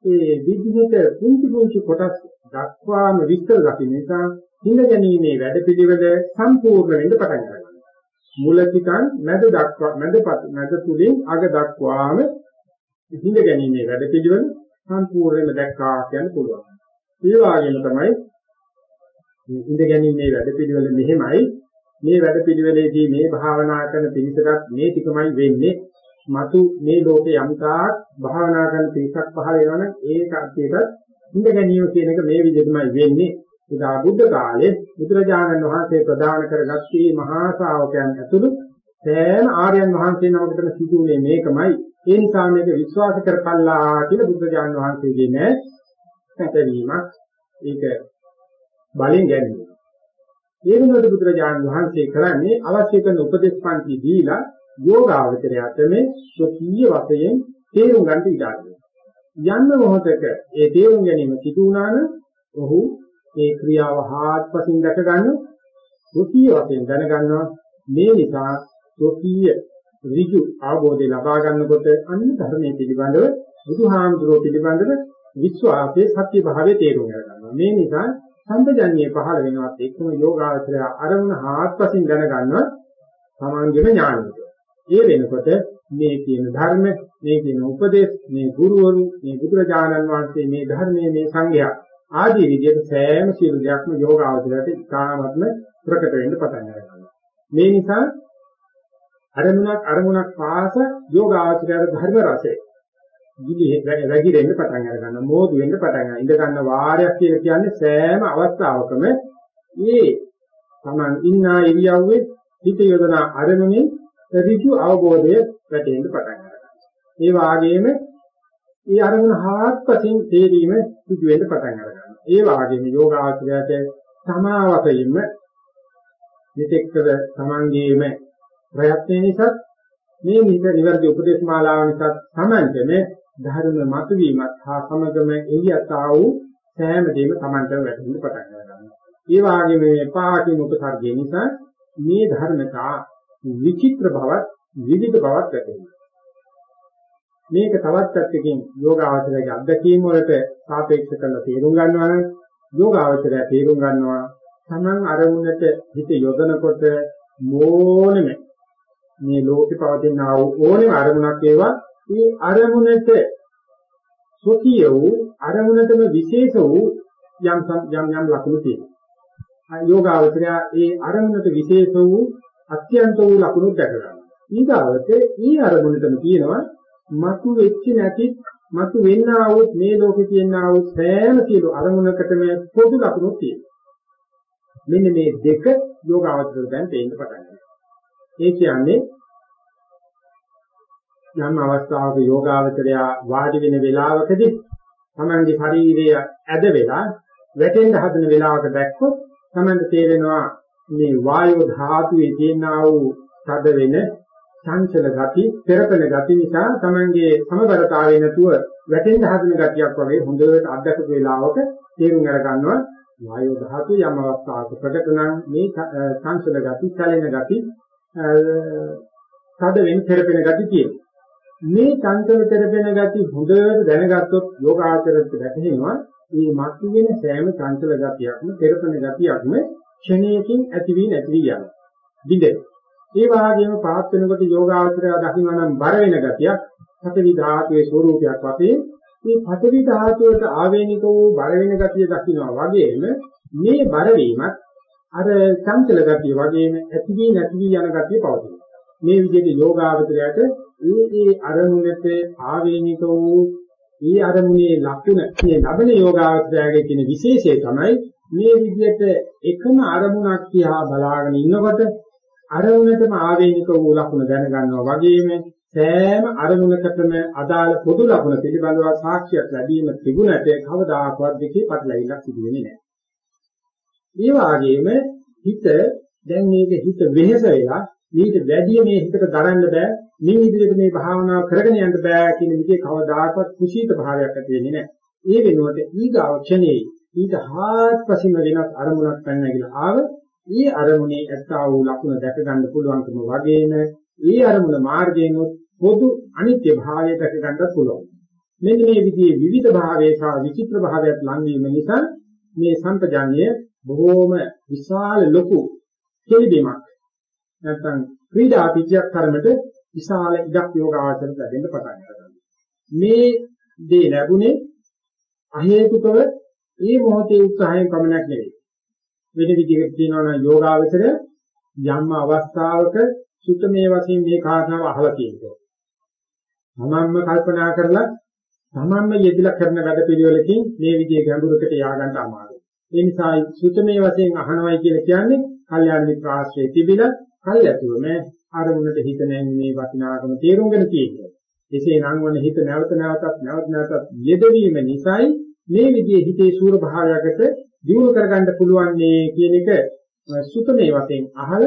ඒ විදිහට පුංචි පුංචි කොටස් දක්වාම විස්තර දකින්න නිසා හිඳ ගැනීමේ වැඩපිළිවෙල සම්පූර්ණ වෙන්න පටන් ගන්නවා. මුලතිකන් මැද දක්වා මැදපත් මැද තුලින් අග දක්වාම හිඳ ගැනීමේ වැඩපිළිවෙල සම්පූර්ණයෙන්ම දැක්කා කියන්න පුළුවන්. ඒ වගේම තමයි හිඳ ගැනීමේ වැඩපිළිවෙල මෙහෙමයි මේ වැඩපිළිවෙලේදී මේ භාවනා කරන පිළිසකට මේ ටිකමයි වෙන්නේ මතු මේ ලෝකේ යම්තාක් භාවනා කරන පිරිසක් පහළ වෙනවනම් ඒ කර්තේට හිඳ ගැනීම කියන එක මේ විදිහටමයි වෙන්නේ එදා බුද්ධ කාලේ බුදුරජාණන් වහන්සේ ප්‍රදාන කරගත්තේ මහා ශ්‍රාවකයන් ඇතුළු සෑම ආර්යයන් වහන්සේ නමකටම සිදුුනේ මේකමයි. ඒ නිසා මේක විශ්වාස කරපල්ලා කියලා බුදුරජාණන් වහන්සේගේ නෑ පැතවීමක් ඒක බලෙන් ගැනීම. ඒ වෙනුවට බුදුරජාණන් වහන්සේ කරන්නේ අවශ්‍ය කරන උපදේශ පන්ති දීලා යෝගාවචරයට මේ ස්වකීය වශයෙන් තේරුම් ගන්න ඉඩ යන්න මොහොතක ඒ තේරුම් ගැනීම සිදු වුණා නම් ඔහු ඒ ක්‍රියාව හාත්පසින් දැක ගන්න සෝකීය වශයෙන් දැනගන්නවා මේ නිසා සෝකීය ඍජු ආબોධය ලබා ගන්නකොට අන්න ධර්මයේ පිළිබඳව බුදුහාමුදුරුවෝ පිළිබඳව විශ්වාසයේ සත්‍ය භාවයේ තේරුම් ගන්නවා මේ නිසා සම්පජඤ්ඤය පහළ වෙනවත් එක්කම යෝගාචරය අරමුණ හාත්පසින් දැනගන්නවා සමාංගික ඥානයට ඒ වෙනකොට මේ කියන ධර්ම මේ කියන උපදේශ මේ ගුරුවරු මේ බුදුරජාණන් වහන්සේ මේ ධර්මයේ මේ සංඝයා ආදී විදිහට සෑම සියලු දෙයක්ම යෝග අවධියට ඉතාමත්ම ප්‍රකට වෙන්න පටන් ගන්නවා. මේ නිසා අරමුණක් අරමුණක් පාස යෝග අවධියට ධර්ම රසය ගිලි වැగిරෙන්න පටන් ගන්නවා. මෝදු වෙන්න පටන් ගන්නවා. ඉඳ ගන්න වාරයක් කියලා කියන්නේ සෑම අවස්ථාවකම මේ Taman ඉන්නා ඉරියව්වේ හිත යොදන අරමුණේ ඍජු අවබෝධය වැටෙන්න පටන් ගන්නවා. ඒ වාගේම ඒ අරමුණ හාත්පසින් තේරීම සිදු වෙන්න පටන් ගන්නවා. ඒ වාගේම යෝගාචරයට සමාවතයින්ම මෙතෙක්කද තමන්ගේම ප්‍රයත්න නිසා මේ නිත නිවැරදි උපදේශ මාලාව නිසා තමන්ටම ධර්ම මතුවීමත් හා සමගම එළියට ආ වූ සෑම දෙයක්ම තමන්ට වැටහෙන්න පටන් ගන්නවා. ඒ වාගේම මේ පාටිම උපසර්ගය නිසා මේ ධර්මතා විචිත්‍ර බවත් විවිධ බවත් වැටහෙනවා. මේක තවත් පැත්තකින් යෝගාවචරයේ අත්දැකීම් වලට සාපේක්ෂ කරලා තේරුම් ගන්නවා නම් යෝගාවචරය තේරුම් ගන්නවා තමන් අරමුණට හිත යොදනකොට මොනෙම මේ ලෝකේ පවතින ආ ඕනෙම අරමුණක් ඒවා මේ අරමුණට සොකිය වූ අරමුණටම විශේෂ වූ යම් යම් යම් ලක්ෂණ තියෙනවා. යෝගාවචරය ඒ අරමුණට විශේෂ වූ අත්‍යන්ත වූ ලක්ෂණ දැක ගන්නවා. ඊගාවට ඊ අරමුණටම තියෙනවා මතු වෙච්ච නැති මතු වෙන්නා වූ මේ ලෝකේ තියෙනා වූ සෑම සියලු අරමුණකටම පොදු ලක්ෂණ තියෙනවා. මෙන්න මේ දෙක යෝගාවචරය දැන් තේින්න පටන් ගන්නවා. ඒ කියන්නේ යම් අවස්ථාවක යෝගාවචරය වාඩි වෙන වෙලාවකදී තමන්ගේ ශරීරය ඇද වෙලා වැටෙන්න හදන වෙලාවක දැක්කොත් තමන්ට තේරෙනවා මේ වායෝ ධාතුවේ තියෙනා වූ තද වෙන චංචල ගති, පෙරපෙන ගති නිසා තමන්ගේ සමබරතාවය නැතුව වැටෙන්න හදන ගතියක් වගේ හොඳට අත්දැකපු වෙලාවක තේරුම් අරගන්නවා වායෝ ධාතු යම් අවස්ථාවක ප්‍රකට නම් මේ චංචල ගති, සැලෙන ගති, තද වෙන පෙරපෙන ගති තියෙනවා. මේ චංචල පෙරපෙන ගති හොඳට දැනගත්තොත් යෝගාචරයට වැටහෙනවා මේ මතුවෙන සෑම චංචල ගතියක්ම පෙරපෙන ගතියක්ම ක්ෂණයකින් ඇති වී නැති වී යනවා. බිඳේ. ඒ වගේම පාත් වෙනකොට යෝගාචරය දකින්න නම් බර වෙන ගතියක් පඨවි ධාතුවේ ස්වરૂපයක් වශයෙන් මේ පඨවි ධාතුවට ආවේනික වූ බර වෙන ගතිය දකින්නවා වගේම මේ බර වීමත් අර චංචල ගතිය වගේම ඇති වී නැති වී යන ගතිය පවතිනවා. මේ විදිහට යෝගාචරයට ඒ ඒ අරමුණට ආවේනික වූ ඒ අරමුණේ ලක්ෂණ මේ ලබන යෝගාචරයේ කියන විශේෂය තමයි මේ විදිහට එකම අරමුණක් තියා බලාගෙන ඉන්නකොට අරමුණටම ආවේනික වූ ලක්ෂණ දැනගන්නවා වගේම සෑම අරමුණකටම අදාළ පොදු ලක්ෂණ පිළිබඳව සාක්ෂියක් ලැබීම තිබුණට කවදාකවත් දෙකේ පටලැවිල්ලක් සිදු වෙන්නේ නැහැ. ඒ වගේම හිත දැන් මේක හිත වෙහෙස වෙලා ඊට වැඩි මේ හිතට දරන්න බෑ මේ විදිහට මේ භාවනාව කරගෙන යන්න බෑ කියන විදිහේ කවදාකවත් කුසීත භාවයක් ඇති වෙන්නේ නැහැ. ඒ වෙනුවට ඊගාව ක්ෂණේ ඊට හාත්පසින්ම වෙනස් අරමුණක් ගන්න කියලා ආව ඒ අරමුණේ ඇත්තා වූ ලක්ෂණ දැක ගන්න පුළුවන්කම වගේම ඒ අරමුණ මාර්ගයෙන් පොදු අනිත්‍ය භාවය දැක ගන්නත් පුළුවන්. මෙන්න මේ විදිහේ විවිධ භාවයේ සහ විචිත්‍ර භාවයත් ලං වීම නිසා මේ සම්පජාඤ්ඤය බොහෝම විශාල ලොකු කෙලිබීමක් නැත්නම් ක්‍රීඩා පිටියක් තරමට විශාල ඉඩක් යෝගාචරයට ලැබෙන්න පටන් ගන්නවා. මේ දේ ලැබුණේ අහේතුකව ඒ මොහොතේ උත්සාහයෙන් කමනක් නෙවෙයි. වෙන විදිහකට කියනවා නම් යෝගාවචර යම් අවස්ථාවක සුතමේ වශයෙන් මේ කාරණාව අහලා තියෙනවා. තමන්ම කල්පනා කරලා තමන්ම යෙදලා කරන වැඩපිළිවෙලකින් මේ විදිහේ ගැඹුරකට ය아가න්න අමාරුයි. ඒ නිසා සුතමේ වශයෙන් අහනවයි කියලා කියන්නේ කල්යාණ මිත්‍ර ආශ්‍රය තිබිලා කල් ඇතුවම අරමුණට හිත නැන්නේ වටිනාකම තේරුම් ගන්න තියෙනවා. එසේ නම් වන හිත නැවත නැවතත් නැවත නැවතත් යෙදවීම නිසායි මේ විදිහේ හිතේ සූර භාවයකට දියුණු කරගන්න පුළුවන් නේ කියන එක සුතමේ වශයෙන් අහල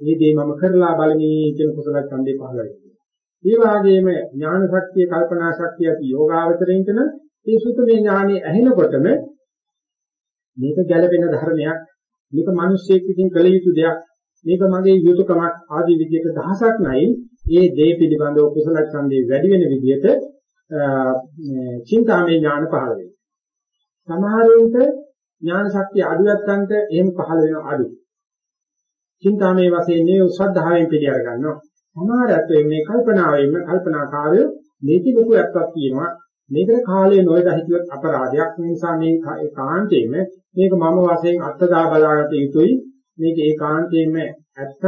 මේ දේ මම කරලා බලමි කියන කුසල ඡන්දේ පහළ වෙනවා. ඒ වගේම ඥාන ශක්තිය, කල්පනා ශක්තිය ඇති යෝගාවචරයෙන් කරන මේ සුතමේ ඥානෙ ඇහෙනකොටම මේක ගැළපෙන ධර්මයක්, මේක මිනිස්සෙක් විසින් කළ යුතු දෙයක්, මේක මගේ යුතුයකමක් ආදී විදිහට දහසක් නැයි ඒ දේ පිළිබඳව කුසල ඡන්දේ වැඩි වෙන විදිහට චින්තාමය ඥාන පහළ වෙනවා. සමහරවිට ඥාන ශක්තිය අඩු නැත්නම්ට එහෙම පහළ වෙන අඩු. චින්තාමය වශයෙන් නේ උසද්ධාවෙන් පිළිඅර ගන්නවා. සමහරත් මේ කල්පනාවෙන්ම කල්පනාකාරය මේකේ ලොකු ඇත්තක් තියෙනවා. මේකට කාලය නොයදා හිතුවත් අපරාධයක් නිසා මේ කාන්තේම මේක මම වශයෙන් අත්දා බලාගත යුතුයි. මේක ඒකාන්තයෙන්ම ඇත්ත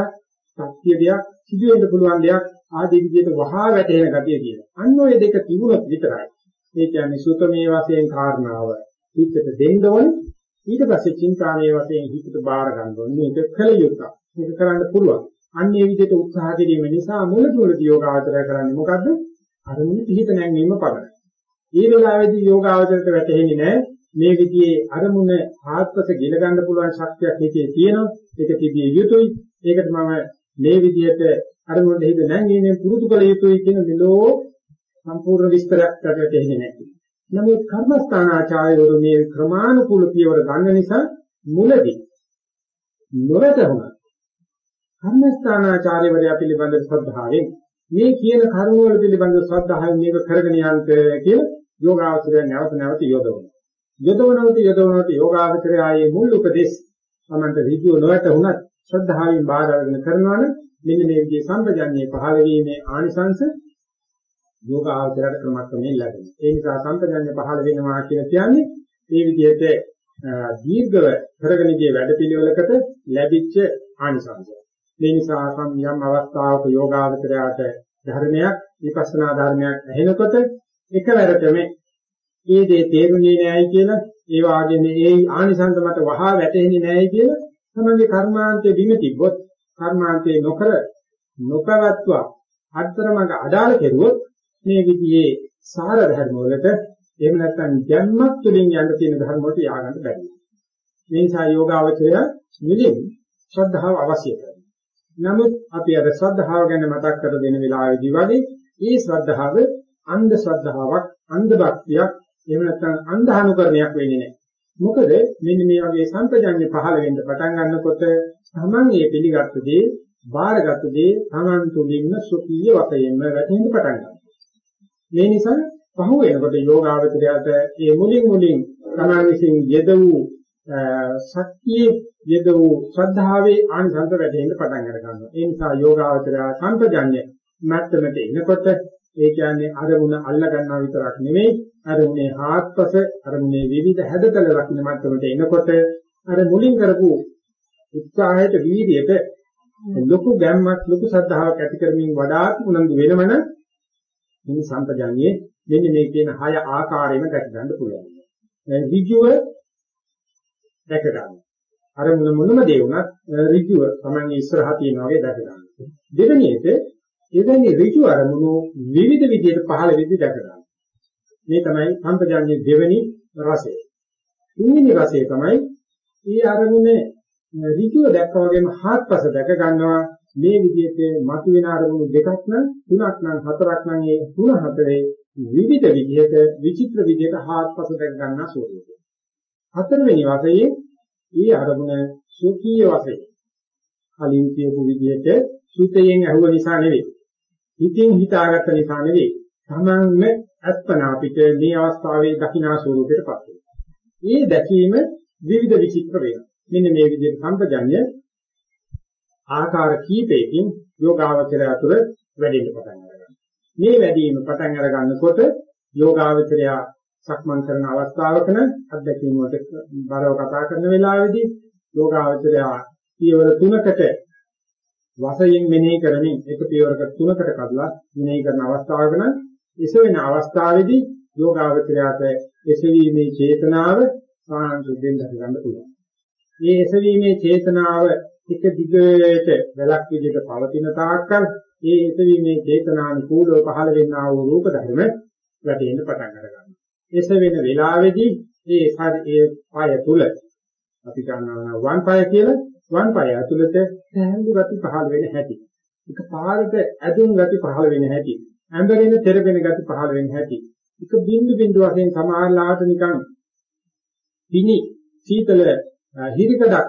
සත්‍ය දෙයක් සිදුවෙන්න පුළුවන් දෙයක් ආදී විදිහට වහා වැටෙන ගතිය කියනවා. අන්න ඔය දෙක තිබුණොත් විතරයි. ඒ කියන්නේ සුතමේ වශයෙන් කාරණාව හිතට දෙන්න ඕනේ. ඊට පස්සේ චින්තාමේ වශයෙන් හිතට බාර ගන්න ඕනේ. මේක කළ යුතුයි. මේක කරන්න පුළුවන්. අන්න ඒ විදිහට උත්සාහ කිරීම නිසා මුලතුලදී යෝගාචරය කරන්නේ මොකද්ද? අරමුණ පිහිට නැංවීම පමණයි. මේ වෙලාවේදී යෝගාචරයට වැටෙන්නේ නැහැ. මේ විදිහේ අරමුණ ආත්පස ගිල ගන්න පුළුවන් ශක්තියක් හිතේ තියෙනවා. ඒක තිබිය යුතුයි. ඒකට මම මේ විදිහට අරමුණට හිත නැංගීමෙන් පුරුදු කළ යුතුයි කියන මෙලෝ සම්පූර්ණ විස්තරයක් කරකට එන්නේ නැහැ. නමුත් කර්මස්ථානාචාර්යවරු මේ ක්‍රමානුකූල පියවර ගන්න නිසා මුලදී නොවැටුණා. කර්මස්ථානාචාර්යවරයා පිළිබඳ ශ්‍රද්ධාවෙන් මේ කියන කරුණ වල පිළිබඳ ශ්‍රද්ධාවෙන් මේක කරගෙන යන්න කියලා යෝගාවචරය නැවත නැවත යොදවනවා. යොදවනකොට යොදවනකොට යෝගාවචරය ආයේ මුල් උපදේශ තමන්ට ඍජුව නොවැටුණත් ශ්‍රද්ධාවෙන් බාර අරගෙන කරනවනම් මෙන්න මේ විදිහේ සම්පජන්ණයේ පහළ වීමේ ආනිසංශ යෝගාවචරයට ක්‍රමක්‍රමයෙන් ලැබෙනවා. ඒ නිසා සම්පජන්ණය පහළ වෙනවා කියලා කියන්නේ මේ විදිහට දීර්ඝව කරගෙන ගිය වැඩපිළිවෙලකට ලැබිච්ච ආනිසංශය. මේ නිසා සම්යම් අවස්ථාවක යෝගාවචරයට ධර්මයක් විපස්සනා ධර්මයක් ඇහෙනකොට එකවරටම ඒ දේ තේරුනේ නැහැයි කියලා ඒ වාගේම ඒ ආනිසංස මත වහා වැටෙන්නේ නැහැයි කියලා තමගේ කර්මාන්තයේ බිම තිබ්බොත් කර්මාන්තයේ නොකර නොපවත්වා අත්‍තරමඟ අඩාල කෙරුවොත් මේ විදිහේ සාර ධර්ම වලට එහෙම නැත්නම් ජන්මත් තුළින් යන්න තියෙන ධර්ම වලට ය아가න්න බැහැ. මේ නිසා යෝගාවචරය නිලින් ශ්‍රද්ධාව අවශ්‍ය කරනවා. නමුත් අපි අර ශ්‍රද්ධාව ගැන මතක් කර දෙන වෙලාවේදී වගේ ඒ ශ්‍රද්ධාව අන්ධ ශ්‍රද්ධාවක් අන්ධ භක්තියක් එහෙම නැත්නම් අන්ධ අනුකරණයක් වෙන්නේ නැහැ. මොකද මෙන්න මේ වගේ සම්පජඤ්ඤ පහළ වෙන්න පටන් ගන්නකොට තමන් මේ පිළිගත්ත දේ, බාරගත්ත දේ තමන් තුළින්ම සුඛීය වශයෙන්ම වැටෙන්න පටන් ගන්නවා. මේ නිසා පහු වෙනකොට යෝගාවචරයට මේ මුලින් මුලින් තමන් විසින් යෙද වූ ශක්තියේ යෙද වූ ශ්‍රද්ධාවේ ආනිසංස වැටෙන්න පටන් අර ගන්නවා. ඒ නිසා යෝගාවචරය සම්පජඤ්ඤ මට්ටමට එනකොට ඒ කියන්නේ අරමුණ අල්ල ගන්නවා විතරක් නෙමෙයි අරමුණේ හාත්පස අරමුණේ විවිධ හැඩතල ලක්ෂණ මට්ටමට එනකොට අර මුලින් කරපු උත්සාහයට වීර්යයට ලොකු ගැම්මක් ලොකු ශ්‍රද්ධාවක් ඇති කරමින් වඩාත් උනන්දු වෙනමන මේ සම්පජඤ්ඤයේ මෙන්න මේ කියන හය ආකාරයෙන්ම දැක ගන්න පුළුවන්. ඍජුව දැක ගන්න. අර මොන මොනම දේ වුණත් ඍජුව තමයි ඉස්සරහා තියෙනා වගේ දැක ගන්න. දෙවෙනි එක එවැනි ඍජු අරමුණු විවිධ විදිහට පහළ වෙද්දී දැක ගන්න. මේ තමයි සම්පජාන්නේ දෙවෙනි රසය. තුන්වෙනි රසය තමයි මේ අරමුණේ ඍජුව දැක්කා වගේම හාත්පස දැක ගන්නවා මේ විදිහට මතුවෙන අරමුණු දෙකක් නම් තුනක් නම් හතරක් නම් මේ තුන හතරේ විවිධ විදිහට විචිත්‍ර විදිහට හාත්පස දැක ගන්නා ස්වරූපය. හතරවෙනි වශයෙන් ඊ අරමුණ සුඛී වශයෙන් කලින් කියපු විදිහට සුතයෙන් ඇහුව නිසා නෙවෙයි. හිතින් හිතාගත්ත නිසා නෙවෙයි. තමන්ම අත්පනා පිට මේ අවස්ථාවේ දකිනා ස්වරූපයටපත් වෙනවා. මේ දැකීම විවිධ විචිත්‍ර වෙනවා. මෙන්න මේ විදිහට සම්පජඤ්‍ය ආකාර කීපයකින් යෝගාවචරය අතුර වැඩෙන්න පටන් ගන්නවා. මේ වැඩිම පටන් අර ගන්නකොට යෝගාවචරය සක්මන් කරන අවස්ථාවක නම් අත්දැකීම් වලට බරව කතා කරන වෙලාවේදී යෝගාවචරය පියවර තුනකට වශයෙන් මෙනෙහි කරමින් එක පියවරක තුනකට කඩලා මෙනෙහි කරන අවස්ථාවක නම් එසවෙන අවස්ථාවේදී යෝගාවචරයට එසවීමේ චේතනාව සාහන්සුද්ධෙන් දක්වන්න පුළුවන්. මේ එසවීමේ චේතනාව එක දිගට වැලක් විදිහට පවතින තාක්කල් ඒ එසවීමේ චේතනානුකූලව පහළ වෙන්නා වූ රූප ධර්ම වැටෙන්න පටන් ගන්නවා. එස වෙන වෙලාවේදී මේ ඒ පාය තුල අපි ගන්නවා වම් පාය කියලා වම් පාය ඇතුළත සෑහළු ගති පහළ වෙන හැටි. එක පාරට ඇදුම් ගති පහළ වෙන හැටි. ඇඹරෙන තෙරපෙන ගති පහළ වෙන හැටි. එක බින්දු බින්දු වශයෙන් සමහරලාට නිකන් පිනි සීතල හිරිකඩක්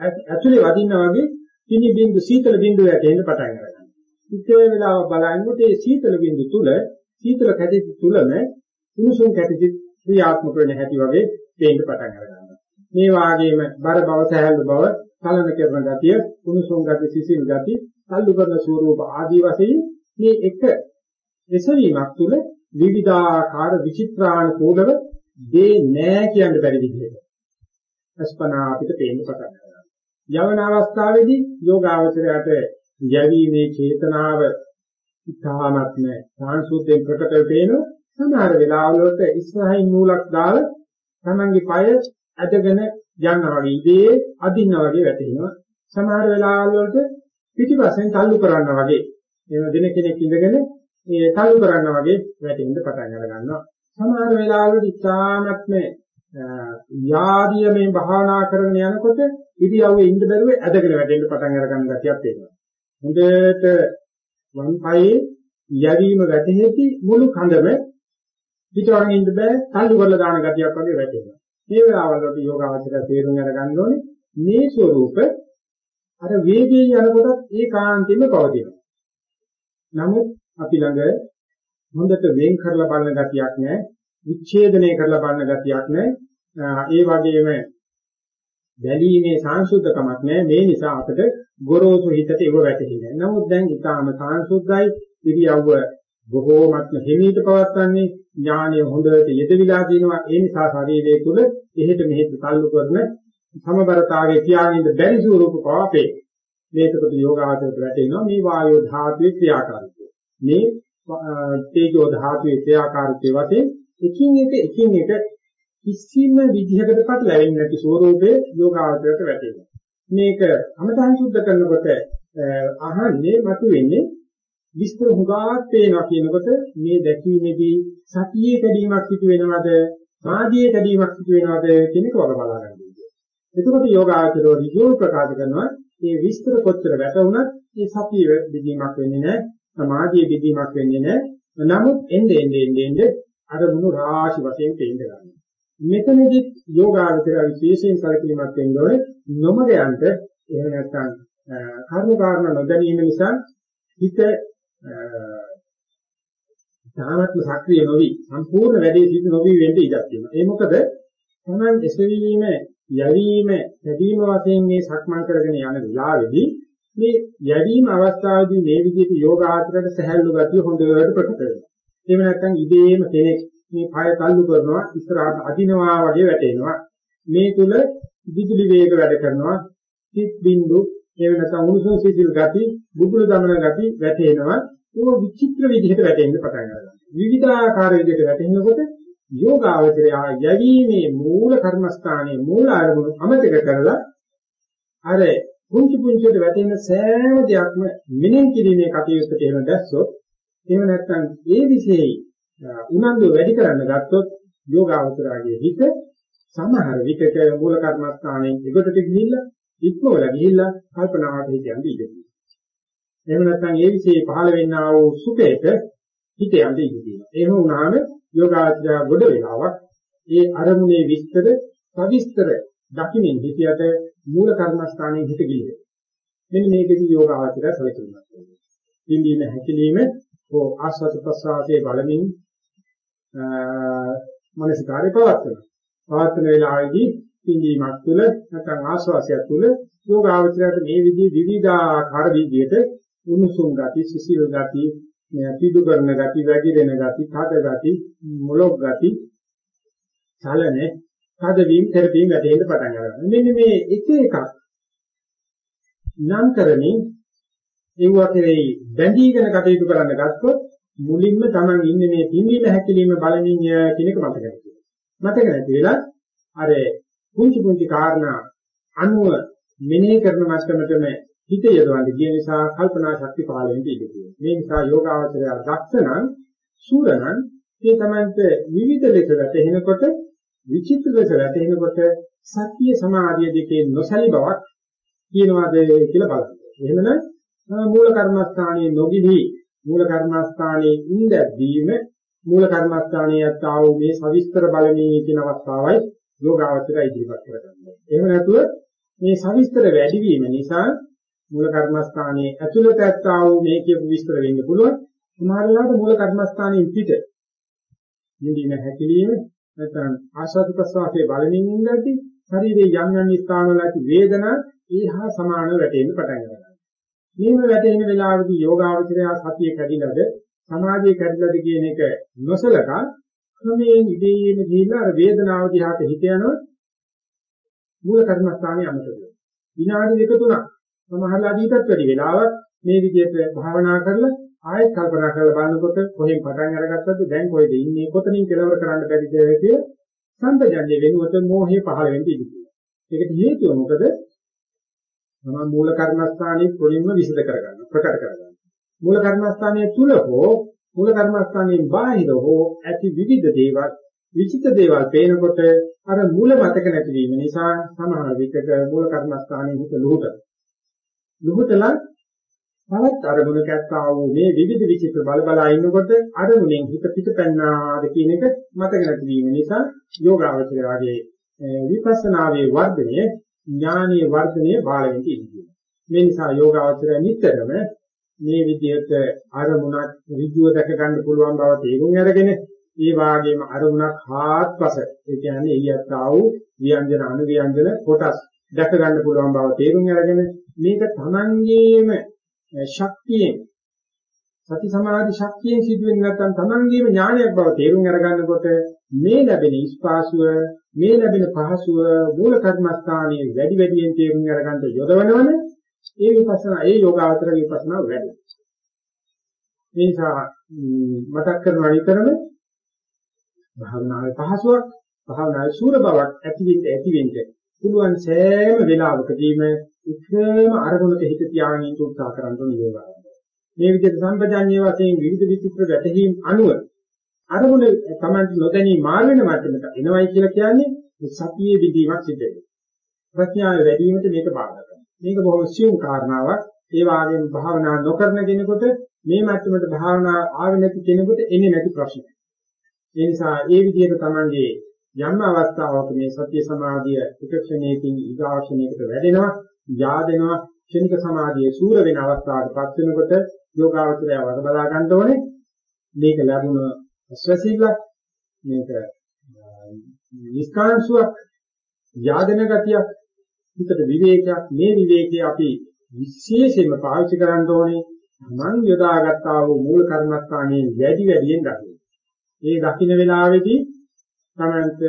ඇතුලේ වදිනා වගේ පිනි බින්දු සීතල බින්දු වැටෙන්න පටන් ගන්නවා. ඉතේ වෙලාව බලනකොට මේ සීතල බින්දු තුල සීතල කැටි තුලම උණුසුම් කැටි ක්‍රියාත්මක වෙන හැටි වගේ පේන්න පටන් ගන්නවා. මේ වාගේම බර බව සහැල්ලු බව කලන කරන ගතිය උණුසුම් ගති සිසිල් ගති සල්ලු කරන ස්වරූප ආදී වශයෙන් මේ එක එසවීමක් තුළ විවිධාකාර විචිත්‍රානුකූලව දේ නෑ කියන්න බැරි විදිහට අස්පනා අපිට පේන්න පටන් ගන්නවා. යවන අවස්ථාවේදී යෝගාවචරයට යැවීමේ චේතනාව ඉතාමත්ම සාංශුද්ධයෙන් ප්‍රකටව පේනවා. සමහර වෙලාවලට ඉස්සරහින් නූලක් දාලා තමන්ගේ পায় ඇදගෙන යනවා වගේ ඉබේ අදින්නා වගේ වැටෙනවා. සමහර වෙලාවලට පිටිපස්සෙන් තල්ලු කරනවා වගේ එහෙම දෙන කෙනෙක් ඉඳගෙන ඒ තල්ලු කරනවා වගේ වැටෙන්න පටන් අර ගන්නවා. සමහර වෙලාවලට ඉතාමත්ම යාදිය මේ භාවනා කරගෙන යනකොට ඉදියව්වේ ඉඳ බැරුව ඇදගෙන වැටෙන්න පටන් අර ගන්න ගතියක් තියෙනවා. හොඳට වම් පායේ යැවීම වැටෙහෙති මුළු කඳම පිටවගෙන ඉන්න බෑ තල්ලු කරලා දාන ගතියක් වගේ වැටෙනවා. මේ වෙලාවලට යෝගාවචර තේරුම් අරගන්න ඕනේ මේ ස්වરૂප අර වේගයෙන් යනකොටත් ඒකාන්තයෙන්ම පවතිනවා. නමුත් අපි ළඟ හොඳට වෙන් කරලා බලන ගතියක් නැහැ, විච්ඡේදනය කරලා බලන ගතියක් නැහැ. ඒ වගේම දැලීමේ සාංශුද්ධකමක් නැහැ. මේ නිසා අපිට ගොරෝසු හිතට ඒව වැටහෙන්නේ. නමුත් දැන් ඊටාම සාංශුද්ධයි ඉරියව්ව බොහෝමත්ම හිමීට පවත්වන්නේ ඥානය හොඳට යෙදවිලා දිනවා. ඒ නිසා ශරීරය තුළ එහෙට මෙහෙට තල්ලු කරන සමබරතාවයේ තියාගෙන බැරි ස්වරූප පාපේ මේකට යෝගාචරයට වැටෙනවා මේ වායෝ ධාතුවේ ක්‍රියාකාරීත්වය. මේ තේජෝ ධාතුවේ ක්‍රියාකාරීත්වය වශයෙන් එකින් එක එකින් එක කිසිම විදිහකටපත් ලැබෙන්නේ නැති ස්වરૂපයේ යෝගාචරයට වැටෙනවා. මේක අමතහන් සුද්ධ කරනකොට අහන්නේ මතුවෙන්නේ විස්තර හුඟාක් පේනවා කියනකොට මේ දැකීමේදී සතියේ කැඩීමක් සිදු වෙනවද සාධියේ කැඩීමක් සිදු වෙනවද කියන එක වග බලා ගන්න ඕනේ. එතකොට යෝගාචරෝ ඍජුව ප්‍රකාශ කරනවා මේ විස්තර කොච්චර වැටුණත් මේ සතිය බෙදීමක් වෙන්නේ නැහැ සමාධියේ බෙදීමක් වෙන්නේ නැහැ. නමුත් එnde ende ende ende අරමුණු රාශි වශයෙන් තේින්න ගන්නවා. මෙතනදී යෝගාචර විශේෂයෙන් සැලකීමක් වෙන්න ඕනේ නොමග යන්න එහෙම නැත්නම් කර්ම කාරණා නොදැනීම නිසා හිත තාමත්ම සක්‍රිය නොවි සම්පූර්ණ වැඩේ සිදු නොවි වෙන්න ඉඩක් තියෙනවා. ඒ මොකද තමන් එසවීම, යැවීම, හැදීම වශයෙන් මේ සක්මන් කරගෙන යන වෙලාවේදී මේ යැවීම අවස්ථාවේදී මේ විදිහට යෝග ආචරණයට සහැල්ලු ගතිය හොඳට ප්‍රකට වෙනවා. එහෙම නැත්නම් ඉබේම කෙනෙක් මේ පය තල්ලු කරනවා ඉස්සරහට අදිනවා වගේ වැටෙනවා. මේ තුල විදුලි වේග වැඩ කරනවා. සිත් බින්දු එහෙම නැත්නම් උණුසුම් සිසිල් ගති, බුබුලු දමන ගති වැටෙනවා. ඒක විචිත්‍ර විදිහට වැටෙන්න පටන් ගන්නවා. විවිධාකාර විදිහට වැටෙනකොට යෝගාවචරය යැවීමේ මූල කර්මස්ථානයේ මූල අරමුණු අමතක කරලා අර පුංචි පුංචිට වැටෙන සෑම දෙයක්ම මෙනෙහි කිරීමේ කටයුත්තට එහෙම දැස්සොත් එහෙම නැත්නම් ඒ විශේෂයි උනන්දු වැඩි කරන්න ගත්තොත් යෝගාවචරයේ හිත සමහර විටක මූල කර්මස්ථානයේ එකොටට ගිහිල්ලා ඉක්මවල ගිහිල්ලා කල්පනාවට හිත යන්නේ ඉඳී. එහෙම නැත්නම් ඒ විශේෂ පහළ වෙන්නා වූ සුඛයක හිත යන්නේ ඉඳී. එහෙම වුණාම යෝගාචරය ගොඩ වේලාවක් ඒ අරමුණේ විස්තර සවිස්තර දකින්න හිතියට මූල කර්මස්ථානයේ හිත ගියේ. මෙන්න මේකදී යෝගාචරය සැලකෙනවා. ඉන්දින හැකිලිම ඕ ආස්වාද ප්‍රසආසයේ බලමින් මනසිකාරය පවත්වනවා. පවත්වන වෙලාවේදී ඉන්දීමක් තුළ නැත්නම් ආස්වාසයක් තුළ යෝගාචරයට මේ විදිහේ විවිධාකාර විදිහට උණුසුම් ගති, සිසිල් ගති, පිටු කරන ගති, වැగిරෙන ගති, තද ගති, මොලොක් ගති, චලනේ, තදවීම, තෙරපීම වැඩෙන්න පටන් ගන්නවා. මෙන්න මේ එක එකක් නම් කරමින් ඒවා කෙරෙහි බැඳීගෙන කටයුතු කරන්න ගත්තොත් මුලින්ම Taman ඉන්නේ මේ පිම්බීම හැකිලිම බලමින් කියන එක මතක නැති. මතක නැති වෙලා අර පුංචි පුංචි කාරණා අනුව මෙනෙහි කරන මට්ටමටම හිත යොදවන්නේ කියන නිසා කල්පනා ශක්තිය පහළ වෙන්නේ ඉඳී තියෙනවා. මේ නිසා යෝගාවචරය දක්ෂණං සූරණං මේ තමන්ට විවිධ ලෙස වැටෙනකොට විචිත්‍ර ලෙස වැටෙනකොට සත්‍ය සමාධිය දෙකේ නොසලි බවක් කියනවාද කියලා බලන්න. එහෙමනම් මූල කර්මස්ථානයේ නොගිහි මූල කර්මස්ථානයේ ඉඳදීම මූල කර්මස්ථානයේ යත්තා වූ මේ සවිස්තර බලමී කියන අවස්ථාවයි යෝගාවචරය ඉදිරිපත් කරගන්නවා. එහෙම නැතුව මේ සවිස්තර වැඩි වීම නිසා මූල කර්මස්ථානයේ ඇතුළත ඇත්තා වූ මේ කියපු විස්තර වෙන්න පුළුවන්. සමහරවිට මූල කර්මස්ථානයේ පිට නිදීම හැකිලිම නැත්නම් ආශාද ප්‍රසවාසයේ බලමින් ඉඳද්දී ශරීරයේ යම් යම් ස්ථානවල ඇති වේදනා ඒහා සමානව වැටෙන්න පටන් ගන්නවා. මේව වැටෙන වෙලාවේදී යෝගාවචරය සතිය කැඩිලාද සමාධිය කැඩිලාද කියන එක නොසලකා ක්‍රමයෙන් ඉදීම දීලා අර වේදනාව දිහාට හිත යනවා මූල කර්මස්ථානයේ අමතක වෙනවා. විනාඩි දෙක තුනක් සමහරලා දීපත් වැඩි වෙලාවක් මේ විදිහට භාවනා කරලා ආයෙත් කල්පනා කරලා බලනකොට කොහෙන් පටන් අරගත්තද දැන් කොහෙද ඉන්නේ කොතනින් කෙලවර කරන්න බැරිද කියලා සම්පජන්‍ය වෙනුවට මෝහය පහළ වෙන්න ඉඩ තියෙනවා. ඒකට හේතුව මොකද? මම මූල කර්මස්ථානයේ පොලින්ම විසද කරගන්න ප්‍රකට කරගන්න. මූල කර්මස්ථානයේ තුල හෝ මූල කර්මස්ථානයේ බාහිර හෝ ඇති විවිධ දේවල් විචිත්‍ර දේවල් පේනකොට අර මූල මතක නැතිවීම නිසා සමහර විටක මූල කර්මස්ථානයේ හිත ලුහුට. ලුහුටලා තවත් අරමුණක ඇත්තා වූ මේ විවිධ විචිත්‍ර බල බලා ඉන්නකොට අරමුණෙන් හිත පිටපැන්නාද කියන එක මතක නැතිවීම නිසා යෝගාවචරයේ විපස්සනාවේ වර්ධනය ඥානීය වර්ධනය බාලෙන්ට ඉන්නේ. මේ නිසා යෝගාවචරය නිතරම මේ විදිහට අරමුණක් ඍජුව දැක ගන්න පුළුවන් බව තේරුම් අරගෙන ඒ වාගේම අරමුණක් හාත්පස ඒ කියන්නේ ඊයත්තා වූ ව්‍යංජන අනු ව්‍යංජන කොටස් දැක ගන්න පුළුවන් බව තේරුම් අරගෙන මේක තමන්ගේම ශක්තියෙන් සති සමාධි ශක්තියෙන් සිදුවෙන්නේ නැත්නම් තමන්ගේම ඥානයක් බව තේරුම් අරගන්නකොට මේ ලැබෙන ස්පාසුව මේ ලැබෙන පහසුව මූල කර්මස්ථානයේ වැඩි වැඩියෙන් තේරුම් අරගන්න යොදවනවනේ ඒ විපස්සනා ඒ යෝගාවතර විපස්සනා වැඩි. මේ නිසා මතක් කරනවා විතරම භාවනාවේ පහසුවක් භාවනාවේ සූර බවක් ඇතිවෙන්න ඇතිවෙන්න පුළුවන් සෑම වෙලාවකදීම එකම අරමුණක හිත තියාගෙන ඉන්න උත්සාහ කරන්න ඕන යෝගාවතර. මේ විදිහට සම්පජාඤ්ඤය වශයෙන් විවිධ විචිත්‍ර වැටහීම් අනුව අරමුණ තමයි නොදැනී මාර වෙන මට්ටමට එනවයි කියලා කියන්නේ සතියේ විදීමක් සිද්ධ වෙනවා. ප්‍රඥාව වැඩි වීමට මේක බාධා කරනවා. මේක බොහොම සියුම් කාරණාවක්. ඒ වගේම භාවනා නොකරන කෙනෙකුට මේ මට්ටමට භාවනා ආවෙ නැති කෙනෙකුට එන්නේ නැති ප්‍රශ්නයක්. ඒ නිසා ඒ විදිහට තමන්ගේ යම් අවස්ථාවක මේ සත්‍ය සමාධිය එක ක්ෂණයකින් ඊගාක්ෂණයකට වැඩෙනවා, යාදෙනවා, ක්ෂණික සමාධියේ සූර වෙන අවස්ථාවකටපත් වෙනකොට යෝගාවචරය වග බලා ගන්න ඕනේ. මේක ලැබුණ අස්වැසිල්ල මේක නිස්කාංශුවක් යාදන ගතියක් හිතට විවේකයක් මේ විවේකයේ අපි විශේෂයෙන්ම පාවිච්චි කරන්න ඕනේ මන් යොදාගත්තා වූ මූල කර්මස්ථානයේ වැඩි වැඩියෙන් දකින්න. ඒ දකින්න වෙලාවේදී තමන්ට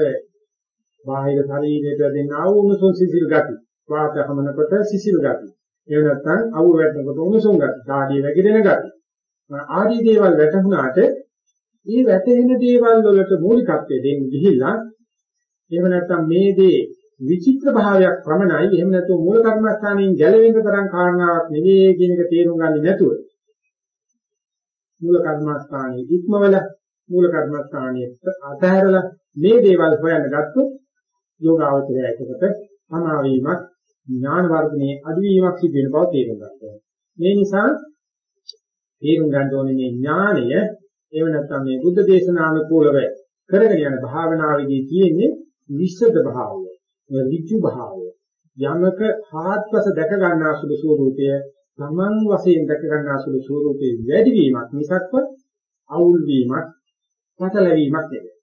බාහිර ශරීරයට දෙන්නා වූ උණුසුම් සිසිල් ගති, වාත හමනකොට සිසිල් ගති. එහෙම නැත්නම් අවු වැටෙනකොට උණුසුම් ගති, ධාඩිය වැగిරෙන ගති. ආදී දේවල් වැටුණාට මේ වැටෙන දේවල් වලට මූලිකත්වය දෙන්න ගිහිල්ලා එහෙම නැත්නම් මේ දේ විචිත්‍ර භාවයක් ප්‍රමණයි එහෙම නැත්නම් මූල කර්මස්ථානයෙන් ගැලවෙන්න තරම් කාරණාවක් නෙවෙයි කියන එක තේරුම් ගන්නේ නැතුව මූල කර්මස්ථානයේ ඉක්මවල මූල කර්මස්ථානයේ අතහැරලා මේ දේවල් හොයන්න ගත්තොත් යෝගාවචරය එකකට සමාවීමක් ඥාන වර්ධනයේ අඩුවීමක් සිදු වෙන බව තේරුම් ගන්නවා. මේ නිසා තේරුම් ගන්න ඕනේ මේ ඥානය එහෙම නැත්නම් මේ බුද්ධ දේශනානුකූලව කරගෙන යන භාවනාවේදී තියෙන්නේ විශ්සද භාවය, ඍජු භාවය. යමක හාත්පස දැක ගන්නා සුළු ස්වરૂපය තමන් වශයෙන් දැක ගන්නා සුළු ස්වરૂපයේ වැඩි වීමක් මිසක්ව අවුල් වීමක්, පටලැවීමක් නෙවෙයි.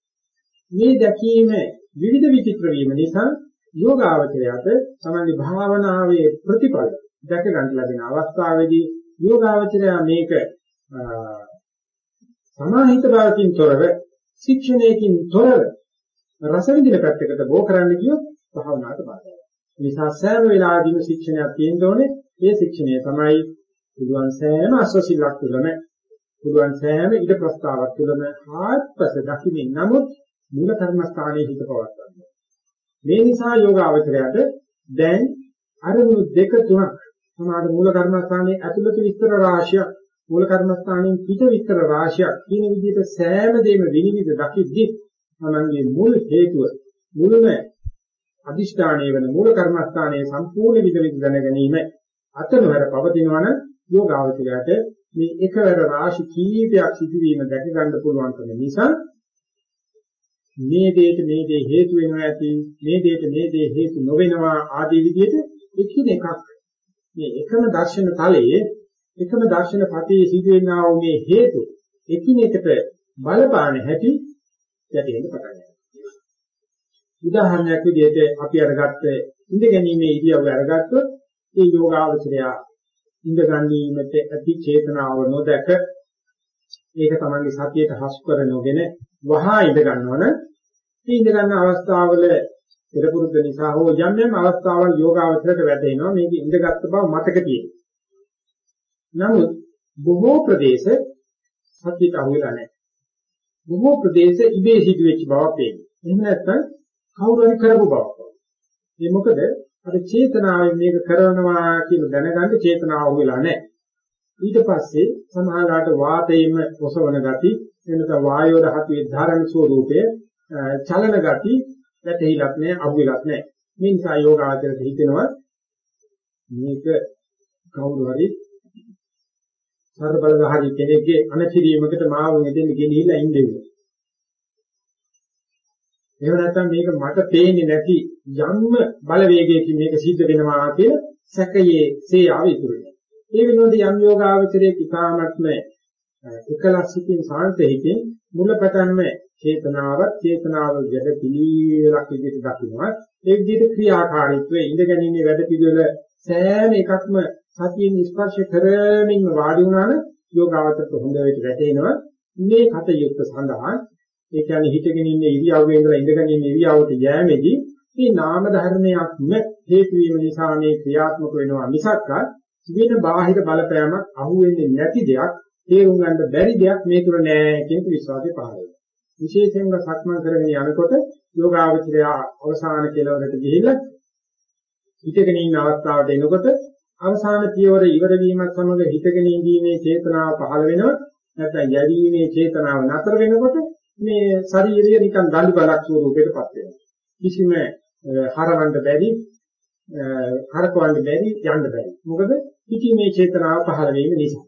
මේ දැකීම විවිධ විචිත්‍ර වීම නිසා යෝගාවචරයට සමන්දි භාවනාවේ ප්‍රතිඵල දැක ගන්න ලැබෙන අවස්ථාවේදී යෝගාවචරය මේක සමාහිත භාවකින් තොරව ශික්ෂණයකින් තොරව රස විඳින පැත්තකට බෝ කරන්න ගියොත් භාවනාවට බාධායි. ඒ නිසා සෑම වෙලාවෙදීම ශික්ෂණයක් තියෙන්න ඕනේ. ඒ ශික්ෂණය තමයි පුළුවන් සෑම අස්වසිල්ලක් තුළම පුළුවන් සෑම ඉද ප්‍රස්තාවක් තුළම ආත්පස දකින්න නමුත් මූල කර්මස්ථානයේ හිත පවත්වන්න. මේ නිසා යෝගාවචරයට දැන් අරමුණු දෙක තුනක් සමාද මූල කර්මස්ථානයේ ඇතුළත විස්තර රාශියක් මූල කර්මස්ථානයෙන් පිට විතර රාශියක් කියන විදිහට සෑම දෙයක්ම විනිවිද දකිද්දි තමන්ගේ මුල් හේතුව මුලම අදිෂ්ඨානයේ වෙන මූල කර්මස්ථානයේ සම්පූර්ණ විදිහට දැන ගැනීම අතනවර පවතිනවන යෝගාවචරයට මේ එකවර රාශි කීපයක් සිදුවීම දැක ගන්න පුළුවන් කම නිසා මේ දෙයට මේ දේ හේතු වෙනවා ඇති මේ දෙයට මේ දේ හේතු නොවෙනවා ආදී විදිහට එකිනෙකක් මේ එකම දර්ශන තලයේ එකම දර්ශන පතේ සිදුවෙනා වූ මේ හේතු එකිනෙකට බලපාන හැටි යටේන්න පටන් ගන්නවා. උදාහරණයක් විදිහට අපි අරගත්ත ඉඳ ගැනීමේ ඉරියව්ව අරගත්තොත් ඒ යෝගාවචරය ඉඳ ගැනීමට ඇති චේතනාව නොදක ඒක තමන්ගේ සතියට හසු කර නොගෙන වහා ඉඳ ගන්නවන. මේ ඉඳ ගන්න අවස්ථාවල පෙරපුරුද්ද නිසා හෝ යම් යම් අවස්ථාවල් යෝගාවචරයට වැටෙනවා මේක ඉඳගත් බව මතක තියෙනවා. නමුත් බොහෝ ප්‍රදේශ සත්‍යයට අහු වෙලා නැහැ. බොහෝ ප්‍රදේශ ඉබේ සිදුවෙච්ච බවක් පේනවා. එහෙම නැත්නම් කවුරු හරි කරපු බවක්. ඒ මොකද අර චේතනාවෙන් මේක කරනවා කියලා දැනගන්න චේතනාව අහු වෙලා නැහැ. ඊට පස්සේ සමහරවිට වාතයෙන්ම ඔසවන ගති එනත වායෝ රහතුවේ ධාරණ ස්වરૂපයේ චලන ගති වැටහිලක් නැහැ අහු වෙලක් නැහැ. මේ නිසා යෝගාචරයට හිතෙනවා මේක කවුරු හරි සර්බලධාරී කෙනෙක්ගේ අනතිරීමකට මාව මෙතෙන් ගෙනිහිල්ලා ඉන්නේ. එහෙම නැත්නම් මේක මට පේන්නේ නැති යම්ම බලවේගයකින් මේක සිද්ධ වෙනවා කියලා සැකයේ සේයාව ඉතුරු වෙනවා. ඒ වෙනුවට යම් යෝගාවචරයේ ඉතාමත්ම එකලස් සිටින් සාන්තෙහිකින් මුලපටන්ම චේතනාවත් චේතනාව ගැද පිළිලක් විදිහට දකින්නවා ඒ විදිහට ක්‍රියාකාරීත්වයේ ඉඳගැනීමේ වැඩ පිළිවෙල සෑම එකක්ම සතියෙන් ස්පර්ශ කරමින් වාඩි වුණාම යෝගාවචරයට හොඳට වැටෙනවා මේ කටයුත්ත සඳහා ඒ කියන්නේ හිතගෙන ඉන්න ඉරියව්වේ ඉඳලා ඉඳගෙන ඉන්න ඉරියව්වට යෑමේදී මේ නාම ධර්මයක්ම හේතු වීම නිසා මේ ක්‍රියාත්මක වෙනවා මිසක් වෙන බාහිර බලපෑමක් අහු වෙන්නේ නැති දෙයක් තේරුම් ගන්න බැරි දෙයක් මේ තුර නෑ කියන විශ්වාසය පහළ වෙනවා. විශේෂයෙන්ම සක්මන් කරගෙන යනකොට යෝගාවචරය අවසාන කෙලවරට ගිහිල්ලා හිතගෙන ඉන්න අවස්ථාවට එනකොට අවසාන පියවර ඉවර වීමත් සමග හිතගෙන ඉඳීමේ චේතනාව පහළ වෙනවා. නැත්නම් යැවීමේ චේතනාව නතර වෙනකොට මේ ශරීරය නිකන් දඬු බලක් ස්වරූපයකටපත් වෙනවා. කිසිම හරවන්න බැරි කරකවන්න බැරි යන්න බැරි. මොකද ඉති මේ චේතනාව පහළ වීම නිසා.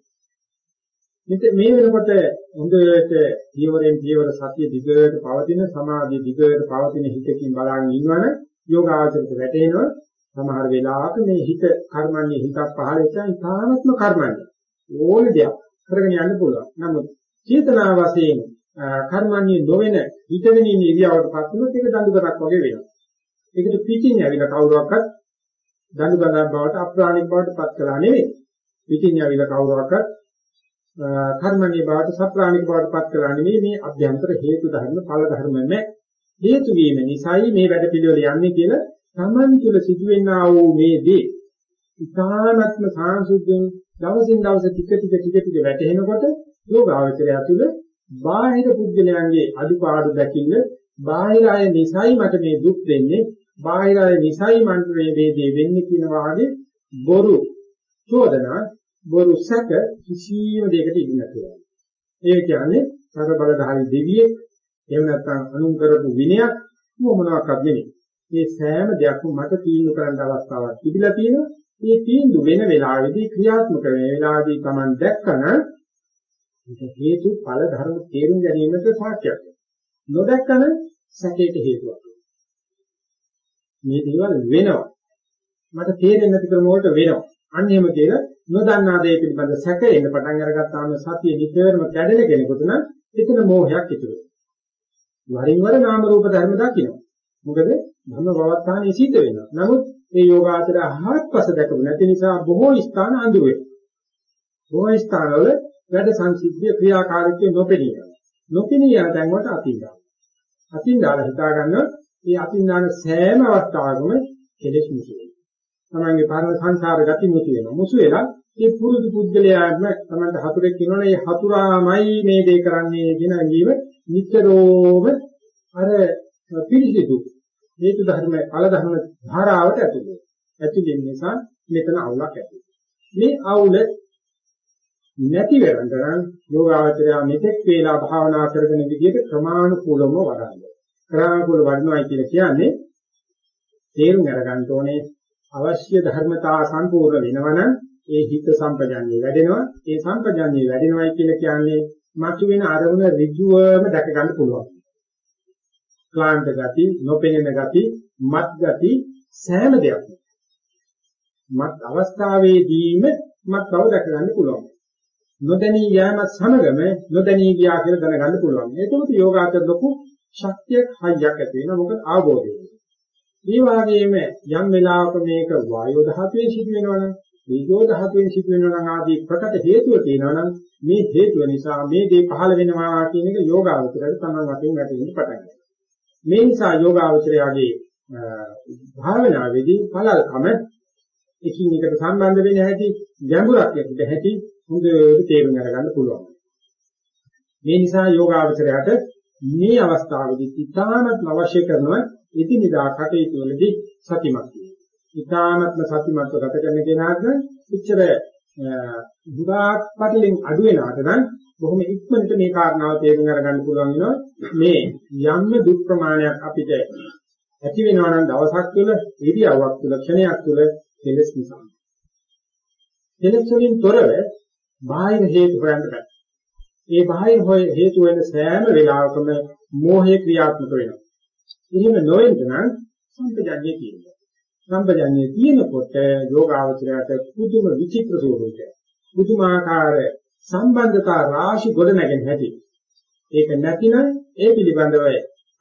මෙතන මේ වෙනකොට හොඳට පියවරෙන් පියවර සතිය දිගට පවතින සමාධිය දිගට පවතින හිතකින් බලාගෙන ඉන්නවනම් යෝගාචරයට වැටෙනවා. සමහර වෙලාවක මේ හිත කර්මන්නේ හිතක් පහළ වෙච්චා ඉතාමත්ම කර්මන්නේ. ඕන දෙයක් කරගෙන යන්න පුළුවන්. නමුත් චේතනා වශයෙන් කර්මන්නේ නොවන හිතගෙන ඉන්න ඉරියවටපත් වුණොත් ඒක දඬුකමක් වගේ වෙනවා. ඒකට පිටින් ඇවිල්ලා කවුරුවක්වත් දඬුකමක් බවට අප්‍රාණික බවට පත් කළා නෙවෙයි. පිටින් ඇවිල්ලා කවුරුවක්වත් කර්මන්නේ බවට සප්‍රාණික බවට පත් කළා නෙවෙයි මේ අභ්‍යන්තර හේතු ධර්ම ඵල ධර්මම හේතු වීම නිසායි මේ වැඩ පිළිවෙල යන්නේ කියලා Taman තුල සිදුවෙනා වූ මේ දේ ඉතාමත්ම සාංශුද්ධියෙන් දවසින් දවස ටික ටික ටික ටික වැටෙනකොට යෝගාවචරය තුළ බාහිර පුද්ගලයන්ගේ අදුපාඩු දැකින්න බාහිර අය නිසයි මට මේ දුක් දෙන්නේ බාහිර අය නිසයි මට මේ වේදේ වෙන්නේ කියන වාගේ බොරු චෝදනා බොරු සැක කිසියම් දෙයකට ඉන්නේ නැතුව. ඒ කියන්නේ සතර බලධාරී දෙවියෙක් එහෙම නැත්නම් අනුන් කරපු විනයක් මොනවාක්වත් නෙමෙයි. මේ සෑම දෙයක්ම මට තීන්දුව කරන්න අවස්ථාවක් තිබිලා තියෙනවා. මේ තීන්දුව වෙන වෙලාවෙදී ක්‍රියාත්මක වෙන වෙලාවේදී Taman දැක්කන ඒක හේතු ඵල ධර්ම තේරුම් ගැනීමට සාක්ෂියක්. නොදැක්කන සැකයට හේතුවක්. මේ දේවල් වෙනවා. මට තේරෙන්නේ නැති ක්‍රම වලට වෙනවා. අන්න එහෙම කියලා නොදන්නා දේ පිළිබඳ සැකයෙන් පටන් අරගත්තාම සතිය නිතරම කැඩෙන කෙනෙකුට නම් එතන මෝහයක් ඉතුරු වෙනවා. වරින් වර නාම රූප ධර්ම දකින්න. මොකද ධර්ම පවත්තානේ සිද්ධ වෙනවා. නමුත් මේ යෝගාචර ආහත්පස දැකපු නැති නිසා බොහෝ ස්ථාන අඳුරේ. බොහෝ ස්ථානවල වැඩ සංසිද්ධිය ක්‍රියාකාරීත්වය නොපෙනී යනවා. නොපෙනී යන තැන් වලට අතින්දා. අතින්දාලා හිතා ගන්න මේ අතින්දාන සෑම අවස්ථාවකම කෙලෙස් මුසු වෙනවා. තමන්ගේ පරණ සංසාර ගති මුසු වෙනවා. මුසු වෙලා මේ පුරුදු පුද්ගලයාම තමන්ට හතුරෙක් කියනවනේ මේ හතුරාමයි මේ දේ කරන්නේ කියන ජීව නිතරම අර පිළිසිදු හේතු ධර්ම ඵල ධර්ම ධාරාවට ඇතුළු වෙනවා. ඇතුළු වෙන නිසා මෙතන අවුලක් ඇති මේ අවුල නැති වෙනතරම් යෝගාවචරය මෙතෙක් වේලා භාවනා කරගෙන විදිහට ක්‍රමානුකූලව වඩන්න. ක්‍රමානුකූලව වඩනවා කියලා කියන්නේ තේරුම් අරගන්න ඕනේ අවශ්‍ය ධර්මතා සම්පූර්ණ වෙනවනම් ඒ හිත සම්පජන්ණය වැඩෙනවා. ඒ සම්පජන්ණය වැඩෙනවයි කියලා කියන්නේ මතුවෙන අරමුණ ඍජුවම දැක ගන්න පුළුවන්. ක්ලාන්ත ගති, නොපෙනෙන ගති, මත් ගති සෑම දෙයක්ම. මත් අවස්ථාවේදීම මත් බව දැක ගන්න පුළුවන්. නොදැනී යෑමත් සමගම නොදැනී ගියා කියලා දැනගන්න පුළුවන්. ඒකෝට යෝගාචර ලොකු ශක්තියක් හයියක් ඇති වෙනවා. මොකද ආબોධය. ඒ වගේම යම් වෙලාවක මේක වායෝ ධාතුවේ සිදු වෙනවනම්, තේජෝ ධාතුවේ සිදු වෙනවනම් ආදී ප්‍රකට හේතුව තියෙනවනම් මේ හේතුව නිසා මේ දේ පහළ වෙනවා කියන එක යෝගාචරයට තමන් වශයෙන් වැටෙන්න පටන් ගන්නවා. මේ නිසා යෝගාචරයාගේ භාවනාවේදී පළල්කම එකින් එකට සම්බන්ධ වෙන හැටි ගැඹුරක් යකට හැටි හොඳට තේරුම් අරගන්න පුළුවන්. මේ නිසා යෝගාචරයට මේ අවස්ථාවේදී ඉතාමත් අවශ්‍ය කරනවා ඉදිනදා කටයුතු වලදී සතිමත් වීම. ඉතාමත්ම සතිමත්ව ගත කරන කෙනාට ඉච්ඡර දුරාක් පැටලෙන් අඩු වෙනාට නම් බොහොම ඉක්මනට මේ කාරණාව තේරුම් අරගන්න පුළුවන් වෙනවා. මේ යම්ම දුක් ප්‍රමාණයක් අපිට ඇති වෙනවා නම් දවසක් තුළ ඉරියව්වක් තුළ ක්ෂණයක් තුළ කෙලස් නිසා. කෙලස් වලින් තොරව බාහිර හේතු හොයන්න බෑ. ඒ බාහිර හේතු වෙන සෑම වෙලාවකම මෝහය ක්‍රියාත්මක වෙනවා. එහෙම නොවෙන්න නම් සම්පජඤ්ඤය කියනවා සම්පජඤ්ඤය කියනකොට යෝගාවචරයට පුදුම විචිත්‍ර ස්වරූපයක්. පුදුමාකාර සම්බන්ධතා රාශි ගොඩ නැගෙන හැටි. ඒක නැතිනම් ඒ පිළිබඳව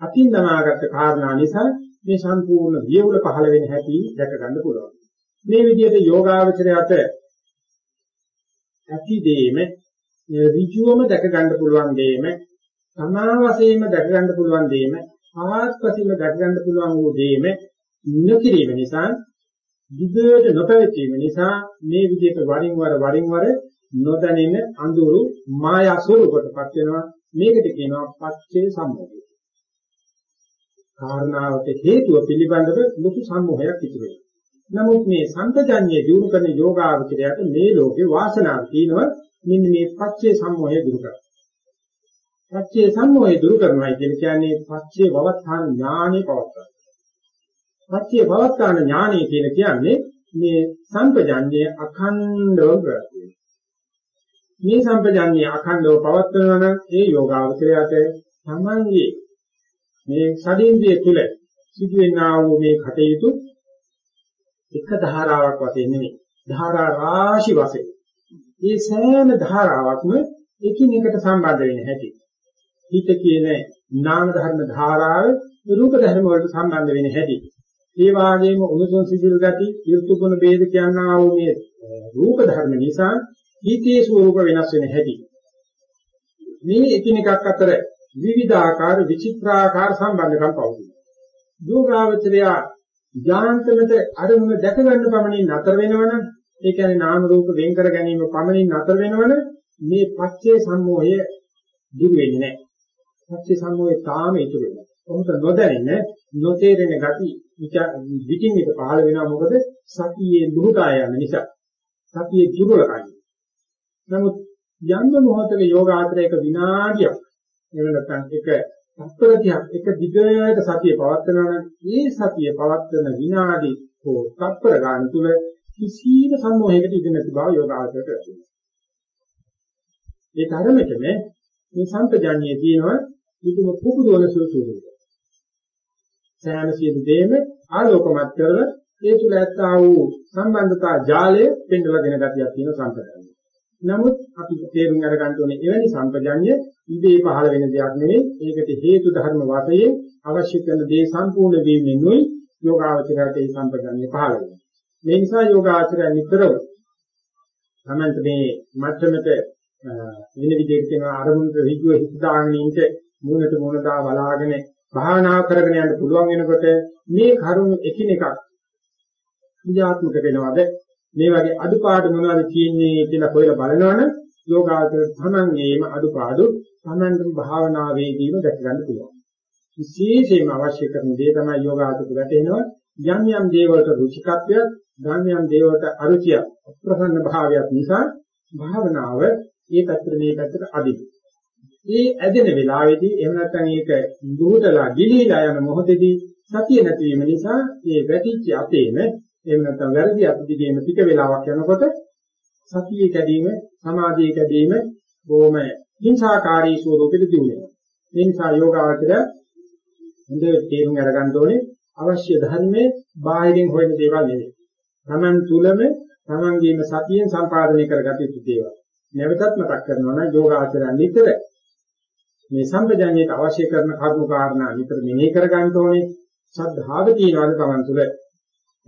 අතින් දමාගත්ත කාරණා නිසා මේ සම්පූර්ණ වියවුල පහළ වෙන හැටි දැක ගන්න පුළුවන්. මේ විදිහට යෝගාවචරයට ඇති දෙයම ඍජුවම දැක ගන්න පුළුවන් දෙයම තමා වශයෙන්ම දැක ගන්න පුළුවන් දෙයම ආත්පසින්ම දැක ගන්න පුළුවන් වූ දෙයම නොකිරීම නිසා විදයට නොපැවතීම නිසා මේ විදිහට වරින් වර වරින් වර නොදැනෙන අඳුරු මායා ස්වරූපකටපත් වෙනවා මේකට කියනවා පච්චේ සම්මෝහය. කාරණාවට හේතුව පිළිබඳව ලොකු සම්මෝහයක් ඉතුරු වෙනවා. නමුත් මේ සංකජඤ්ඤය දිනු කරන යෝගාවචරයට මේ ලෝකේ වාසනාව තියෙනවා මෙන්න මේ පච්චේ සම්මෝහය දුරු කරගන්න. පච්චේ සම්මෝහය දුරු කරනවා කියන්නේ පච්චේ වවත්තාන ඥානෙ පවත්තා. පච්චේ වවත්තාන ඥානෙ කියලා කියන්නේ මේ සංකජඤ්ඤය අඛණ්ඩව ප්‍රතියි. මේ සම්පජාන්‍ය අඛණ්ඩව පවත්වනවා නම් ඒ යෝගාවචරයට තමන්ගේ මේ ශරීරයේ තුල සිදුවෙනා වූ මේ කටයුතු එක ධාරාවක් වශයෙන් නෙමෙයි ධාරා රාශි වශයෙන්. මේ සෑම ධාරාවක්ම එකිනෙකට සම්බන්ධ වෙන හැටි. හිත කියන නාම ධර්ම ධාරාව රූප ධර්ම වලට සම්බන්ධ වෙන හැටි. ඒ වාගේම උණුසුම් සිසිල් ගති ඍතුගුණ ભેද කියනා වූ මේ රූප ධර්ම නිසා හිතේ ස්වરૂප වෙනස් වෙන හැටි මේ එකිනෙකක් අතර විවිධාකාර විචිත්‍රාකාර සම්බන්ධකම් පවතිනවා යෝගාවචරය ඥාන්තමට අරමුණ දැක ගන්න පමණින් නතර වෙනවනම් ඒ කියන්නේ නාම රූප වෙන් කර ගැනීම පමණින් නතර වෙනවනම් මේ පච්චේ සම්මෝහය දුර වෙන්නේ නැහැ. පච්චේ සම්මෝහය තාම ඉතුරු වෙනවා. කොහොමද නොදැනෙන නොතේරෙන ගති විචින් එක පහළ වෙනවා මොකද සතියේ දුරුතාය යන නිසා. සතියේ දුර්වලකයි. නමුත් යම් මොහොතක යෝගාචරයක විනාඩියක් එහෙම නැත්නම් එක තත්පරතියක් එක දිගට සතිය පවත්වනවා නම් ඒ සතිය පවත්වන විනාඩි හෝ තත්පර ගන්න තුල කිසිම සම්මෝහයකට ඉඳ නැති බව යෝගාචරයට වැටහෙනවා. ඒ තරමටම මේ සම්පජාඤ්ඤයේ තියෙනවා ඉදුම කුකුදවල සුසුරුක. සෑම සියලු දේම ආලෝකමත් කරලා ඒ තුල ඇත්තා වූ සම්බන්ධතා ජාලය පෙන්වලා දෙන ගතියක් තියෙන සම්පජාඤ්ඤය. නමුත් අපි තේරුම් අරගන්න ඕනේ එවැනි සම්පජඤ්ඤය ඉබේ පහළ වෙන දෙයක් නෙවෙයි. ඒකට හේතු ධර්ම වාතයේ අවශ්‍ය කරන දේ සම්පූර්ණ වීමෙනුයි යෝගාවචරයට ඒ සම්පජඤ්ඤය පහළ වෙන්නේ. මේ නිසා යෝගාචරය නිතරම තමන්ට මේ මට්ටමට වෙන විදිහට කියන අරමුණට ඍජුව හිත දාගෙන ඉන්න මූණට මූණ දා බලාගෙන භාවනා කරගෙන යන්න පුළුවන් වෙනකොට මේ කරුණු එකිනෙකක් ක්‍රියාත්මක වෙනවද මේ වගේ අඩුපාඩු මොනවද තියෙන්නේ කියලා හොයලා බලනවනම් යෝගාචර තමන්ගේම අඩුපාඩු තමන්ගේ භාවනාවේදීම දැක ගන්න පුළුවන්. විශේෂයෙන්ම අවශ්‍ය කරන දේ තමයි යෝගාචර වැටෙනවා යම් යම් දේවල්ට රුචිකත්වයක්, යම් යම් දේවල්ට අරුචියක්, අප්‍රසන්න භාවයක් නිසා භාවනාව මේ පැත්තට මේ පැත්තට අදින. මේ ඇදෙන වෙලාවේදී එහෙම නැත්නම් ඒක දුහටලා ගිලිලා යන මොහොතේදී සතිය නැතිවීම නිසා මේ වැටිච්ච අපේම එහෙම නැත්නම් වැරදි අත්දිගේම ටික වෙලාවක් යනකොට සතියේ කැඩීම සමාධියේ කැඩීම බොහොම හිංසාකාරී ස්වරූපෙට දිනුනවා. ඒ නිසා යෝගාවචර හොඳ තේරුම් අරගන්න ඕනේ අවශ්‍ය ධර්මයේ බාහිරින් හොයන දේවල් නෙවෙයි. Taman තුලම Tamanගේම සතියෙන් සම්පාදනය කරගත යුතු දේවල්. නැවතත් මතක් කරනවා නම් යෝගාචරය නිතර මේ සම්පජඤ්ඤයට අවශ්‍ය කරන කර්ම කාරණා නිතර මෙනෙහි කරගන්න ඕනේ. ශ්‍රද්ධාව තියනවාද Taman තුල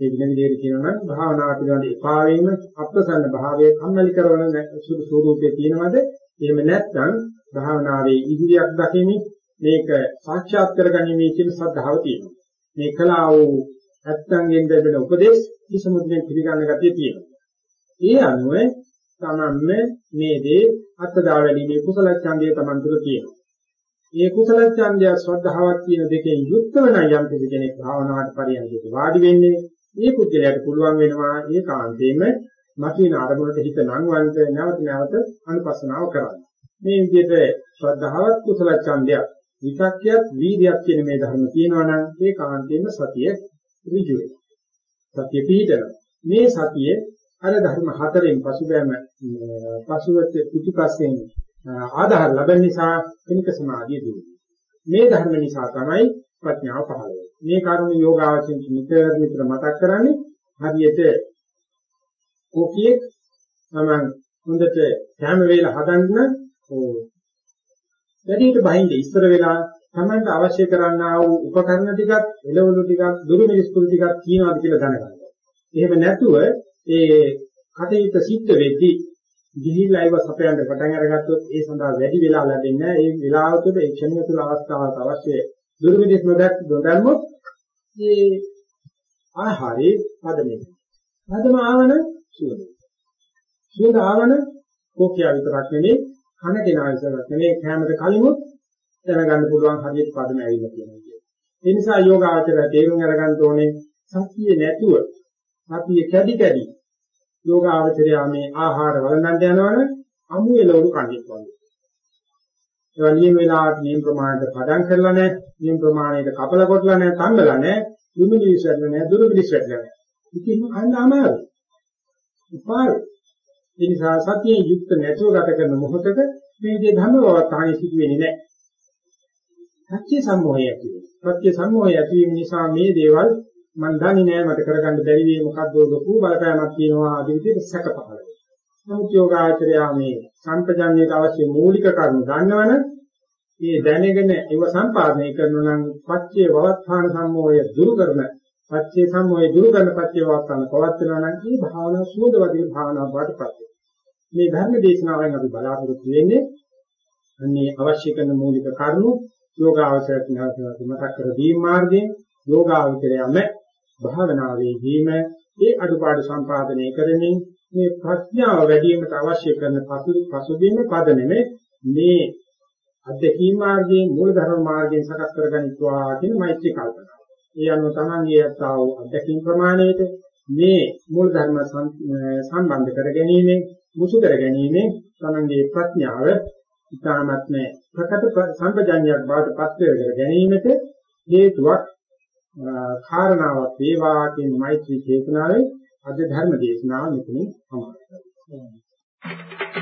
ඒ වෙන විදිහට කියනවා නම් භාවනාව පිළිබඳ එපා වීම අප්‍රසන්න භාවයේ කම්මැලි කරන සුදු ස්වરૂපයේ තියෙනවද? එහෙම නැත්නම් භාවනාවේ ඉදිරියක් දකිමින් මේක සාක්ෂාත් කරගැනීමේ කියන ශ්‍රද්ධාව තියෙනවා. මේ කලාව ඇත්තන්ගෙන් ලැබෙන උපදේශ කිසිමුදෙන් පිළිගන්න ගතිය තියෙනවා. ඒ අනුව තමන්ම මේ දේ අත්දා වැඩිමේ කුසල ඡන්දය තමන් තුළ තියෙනවා. ඒ කුසල ඡන්දය ශ්‍රද්ධාවක් කියන දෙකෙන් යුක්ත වෙන යම් කෙනෙක් භාවනාවට පරියන්කට වාඩි වෙන්නේ මේ පුද්ගලයාට පුළුවන් වෙනවා ඒකාන්තයෙන්ම මතින අරමුණට හිත නංවන්ට නැවත නැවත අනුපස්සනාව කරන්න. මේ විදිහට ශ්‍රද්ධාවත් කුසල ඡන්දයක් විතක්යත් වීර්යයක් කියන මේ ධර්ම තියෙනවා නම් ඒකාන්තයෙන්ම සතිය ඍජු වෙනවා. සතිය පිහිටන. මේ සතිය අර ධර්ම හතරෙන් පසුබෑම පසුවට පිටිපස්සෙන් ආධාර ලැබෙන නිසා කෙනික සමාධිය දුරු. මේ ධර්ම නිසා තමයි ප්‍රඥාව පහළ වෙන්නේ. මේ කරුණ යෝගාවචින් නිතර නිතර මතක් කරන්නේ හරියට කොකියෙක් මම හොඳට හැම වෙලේ හදන්න ඕ වැඩිහිට බහින්ද ඉස්සර වෙලා Tamanට අවශ්‍ය කරන්නා වූ උපකරණ ටිකක් එළවලු ටිකක් දුරු මිනිස්කුල් ටිකක් තියනවාද කියලා දැනගන්න. එහෙම නැතුව ඒ කටයුත්ත සිද්ධ වෙද්දී ගිහිල්ලා ඒව සපයන්න පටන් අරගත්තොත් ඒ සඳහා වැඩි වෙලා ලැබෙන්නේ නැහැ. ඒ වෙලාව තුළ ඒ ක්ෂණික තුල අවස්ථාවක් අවශ්‍ය දුරු මිනිස් නොදැක් නොදැම්මොත් ඒ ආහාරේ පදමේ. පදම ආවන සුවඳ. සුවඳ ආවන කෝකියා විතරක් නෙමෙයි කන කෙනා විතරක් නෙමෙයි කැමරේ කලිමුත් දැනගන්න පුළුවන් හරියට පදම ඇවිල්ලා තියෙනවා. ඒ නිසා යෝගාචරය තේරුම් අරගන්න ඕනේ සතිය නැතුව සතිය කැඩි කැඩි යෝගාචරය මේ ආහාර වළඳන්න යනවනේ අමු එළවලු කණ්ඩියක් වගේ. ඒවා නියම වෙලාවට නියම ප්‍රමාණයට පදම් කරලා නැහැ, නියම ප්‍රමාණයට කපලා කොටලා නැහැ, තංගලා නැහැ, දුමි දිවිසැදලා නැහැ, දුරු දිවිසැදලා නැහැ. ඉතින් අන්න අමාරුයි. උපාය. ඒ නිසා සතියේ යුක්ත නැතුව ගත කරන මොහොතක මේ විදිහේ ධර්ම බවතාවයි සිදු වෙන්නේ නැහැ. සත්‍ය සම්මෝහය ඇති වෙනවා. සත්‍ය සම්මෝහය ඇති වීම නිසා මේ දේවල් මම දන්නේ නැහැ මට කරගන්න බැරි වෙයි මොකද්ද ඔබ බලපෑමක් තියෙනවා ආදී විදිහට සැක පහළ වෙනවා. නමුත් යෝගාචරය මේ සම්පජාන්‍යයට අවශ්‍ය මූලික කරුණු දන්නවනේ ඒ දැනගෙන ඒව සම්පාදනය කරනවා නම් පච්චේ වවත්තාන සම්මෝහය දුරු කරන පච්චේ සම්මෝහය දුරු කරන පච්චේ වවත්තාන පවත් වෙනවා නම් මේ භාවනා සුවදවදී භාවනා බාටපත් මේ ධර්ම දේශනාවෙන් අපි බලාපොරොත්තු වෙන්නේ අන්නේ අවශ්‍ය කරන මූලික කරුණු යෝගාවචරයට නැවත මතක් කර දීම මාර්ගයෙන් යෝගාවචරයම භාවනාවේදීම ඒ අඩුපාඩු සම්පාදනය කරමින් මේ ප්‍රඥාව වැඩි වීමට අවශ්‍ය කරන පසුබිම පදනෙමේ මේ අධ්‍යක්ීම් මාර්ගයෙන් මූල ධර්ම මාර්ගයෙන් සකස් කරගනිත්වා කියන මෛත්‍රී කල්පනාව. ඒ අනුව තමන්ගේ යත්තා වූ අධ්‍යක්ීම් ප්‍රමාණයට මේ මූල ධර්ම සම්බන්ධ කර ගැනීම, මුසු කර ගැනීම තමන්ගේ ප්‍රඥාව ඉතාමත්ම ප්‍රකට සම්පජඤ්ඤයක් බවට පත් කර ගැනීමට හේතුවක් කාරණාවක් වේවා කියන මෛත්‍රී චේතනාවේ අද ධර්ම දේශනාව මෙතනින් සමාප්ත කරනවා.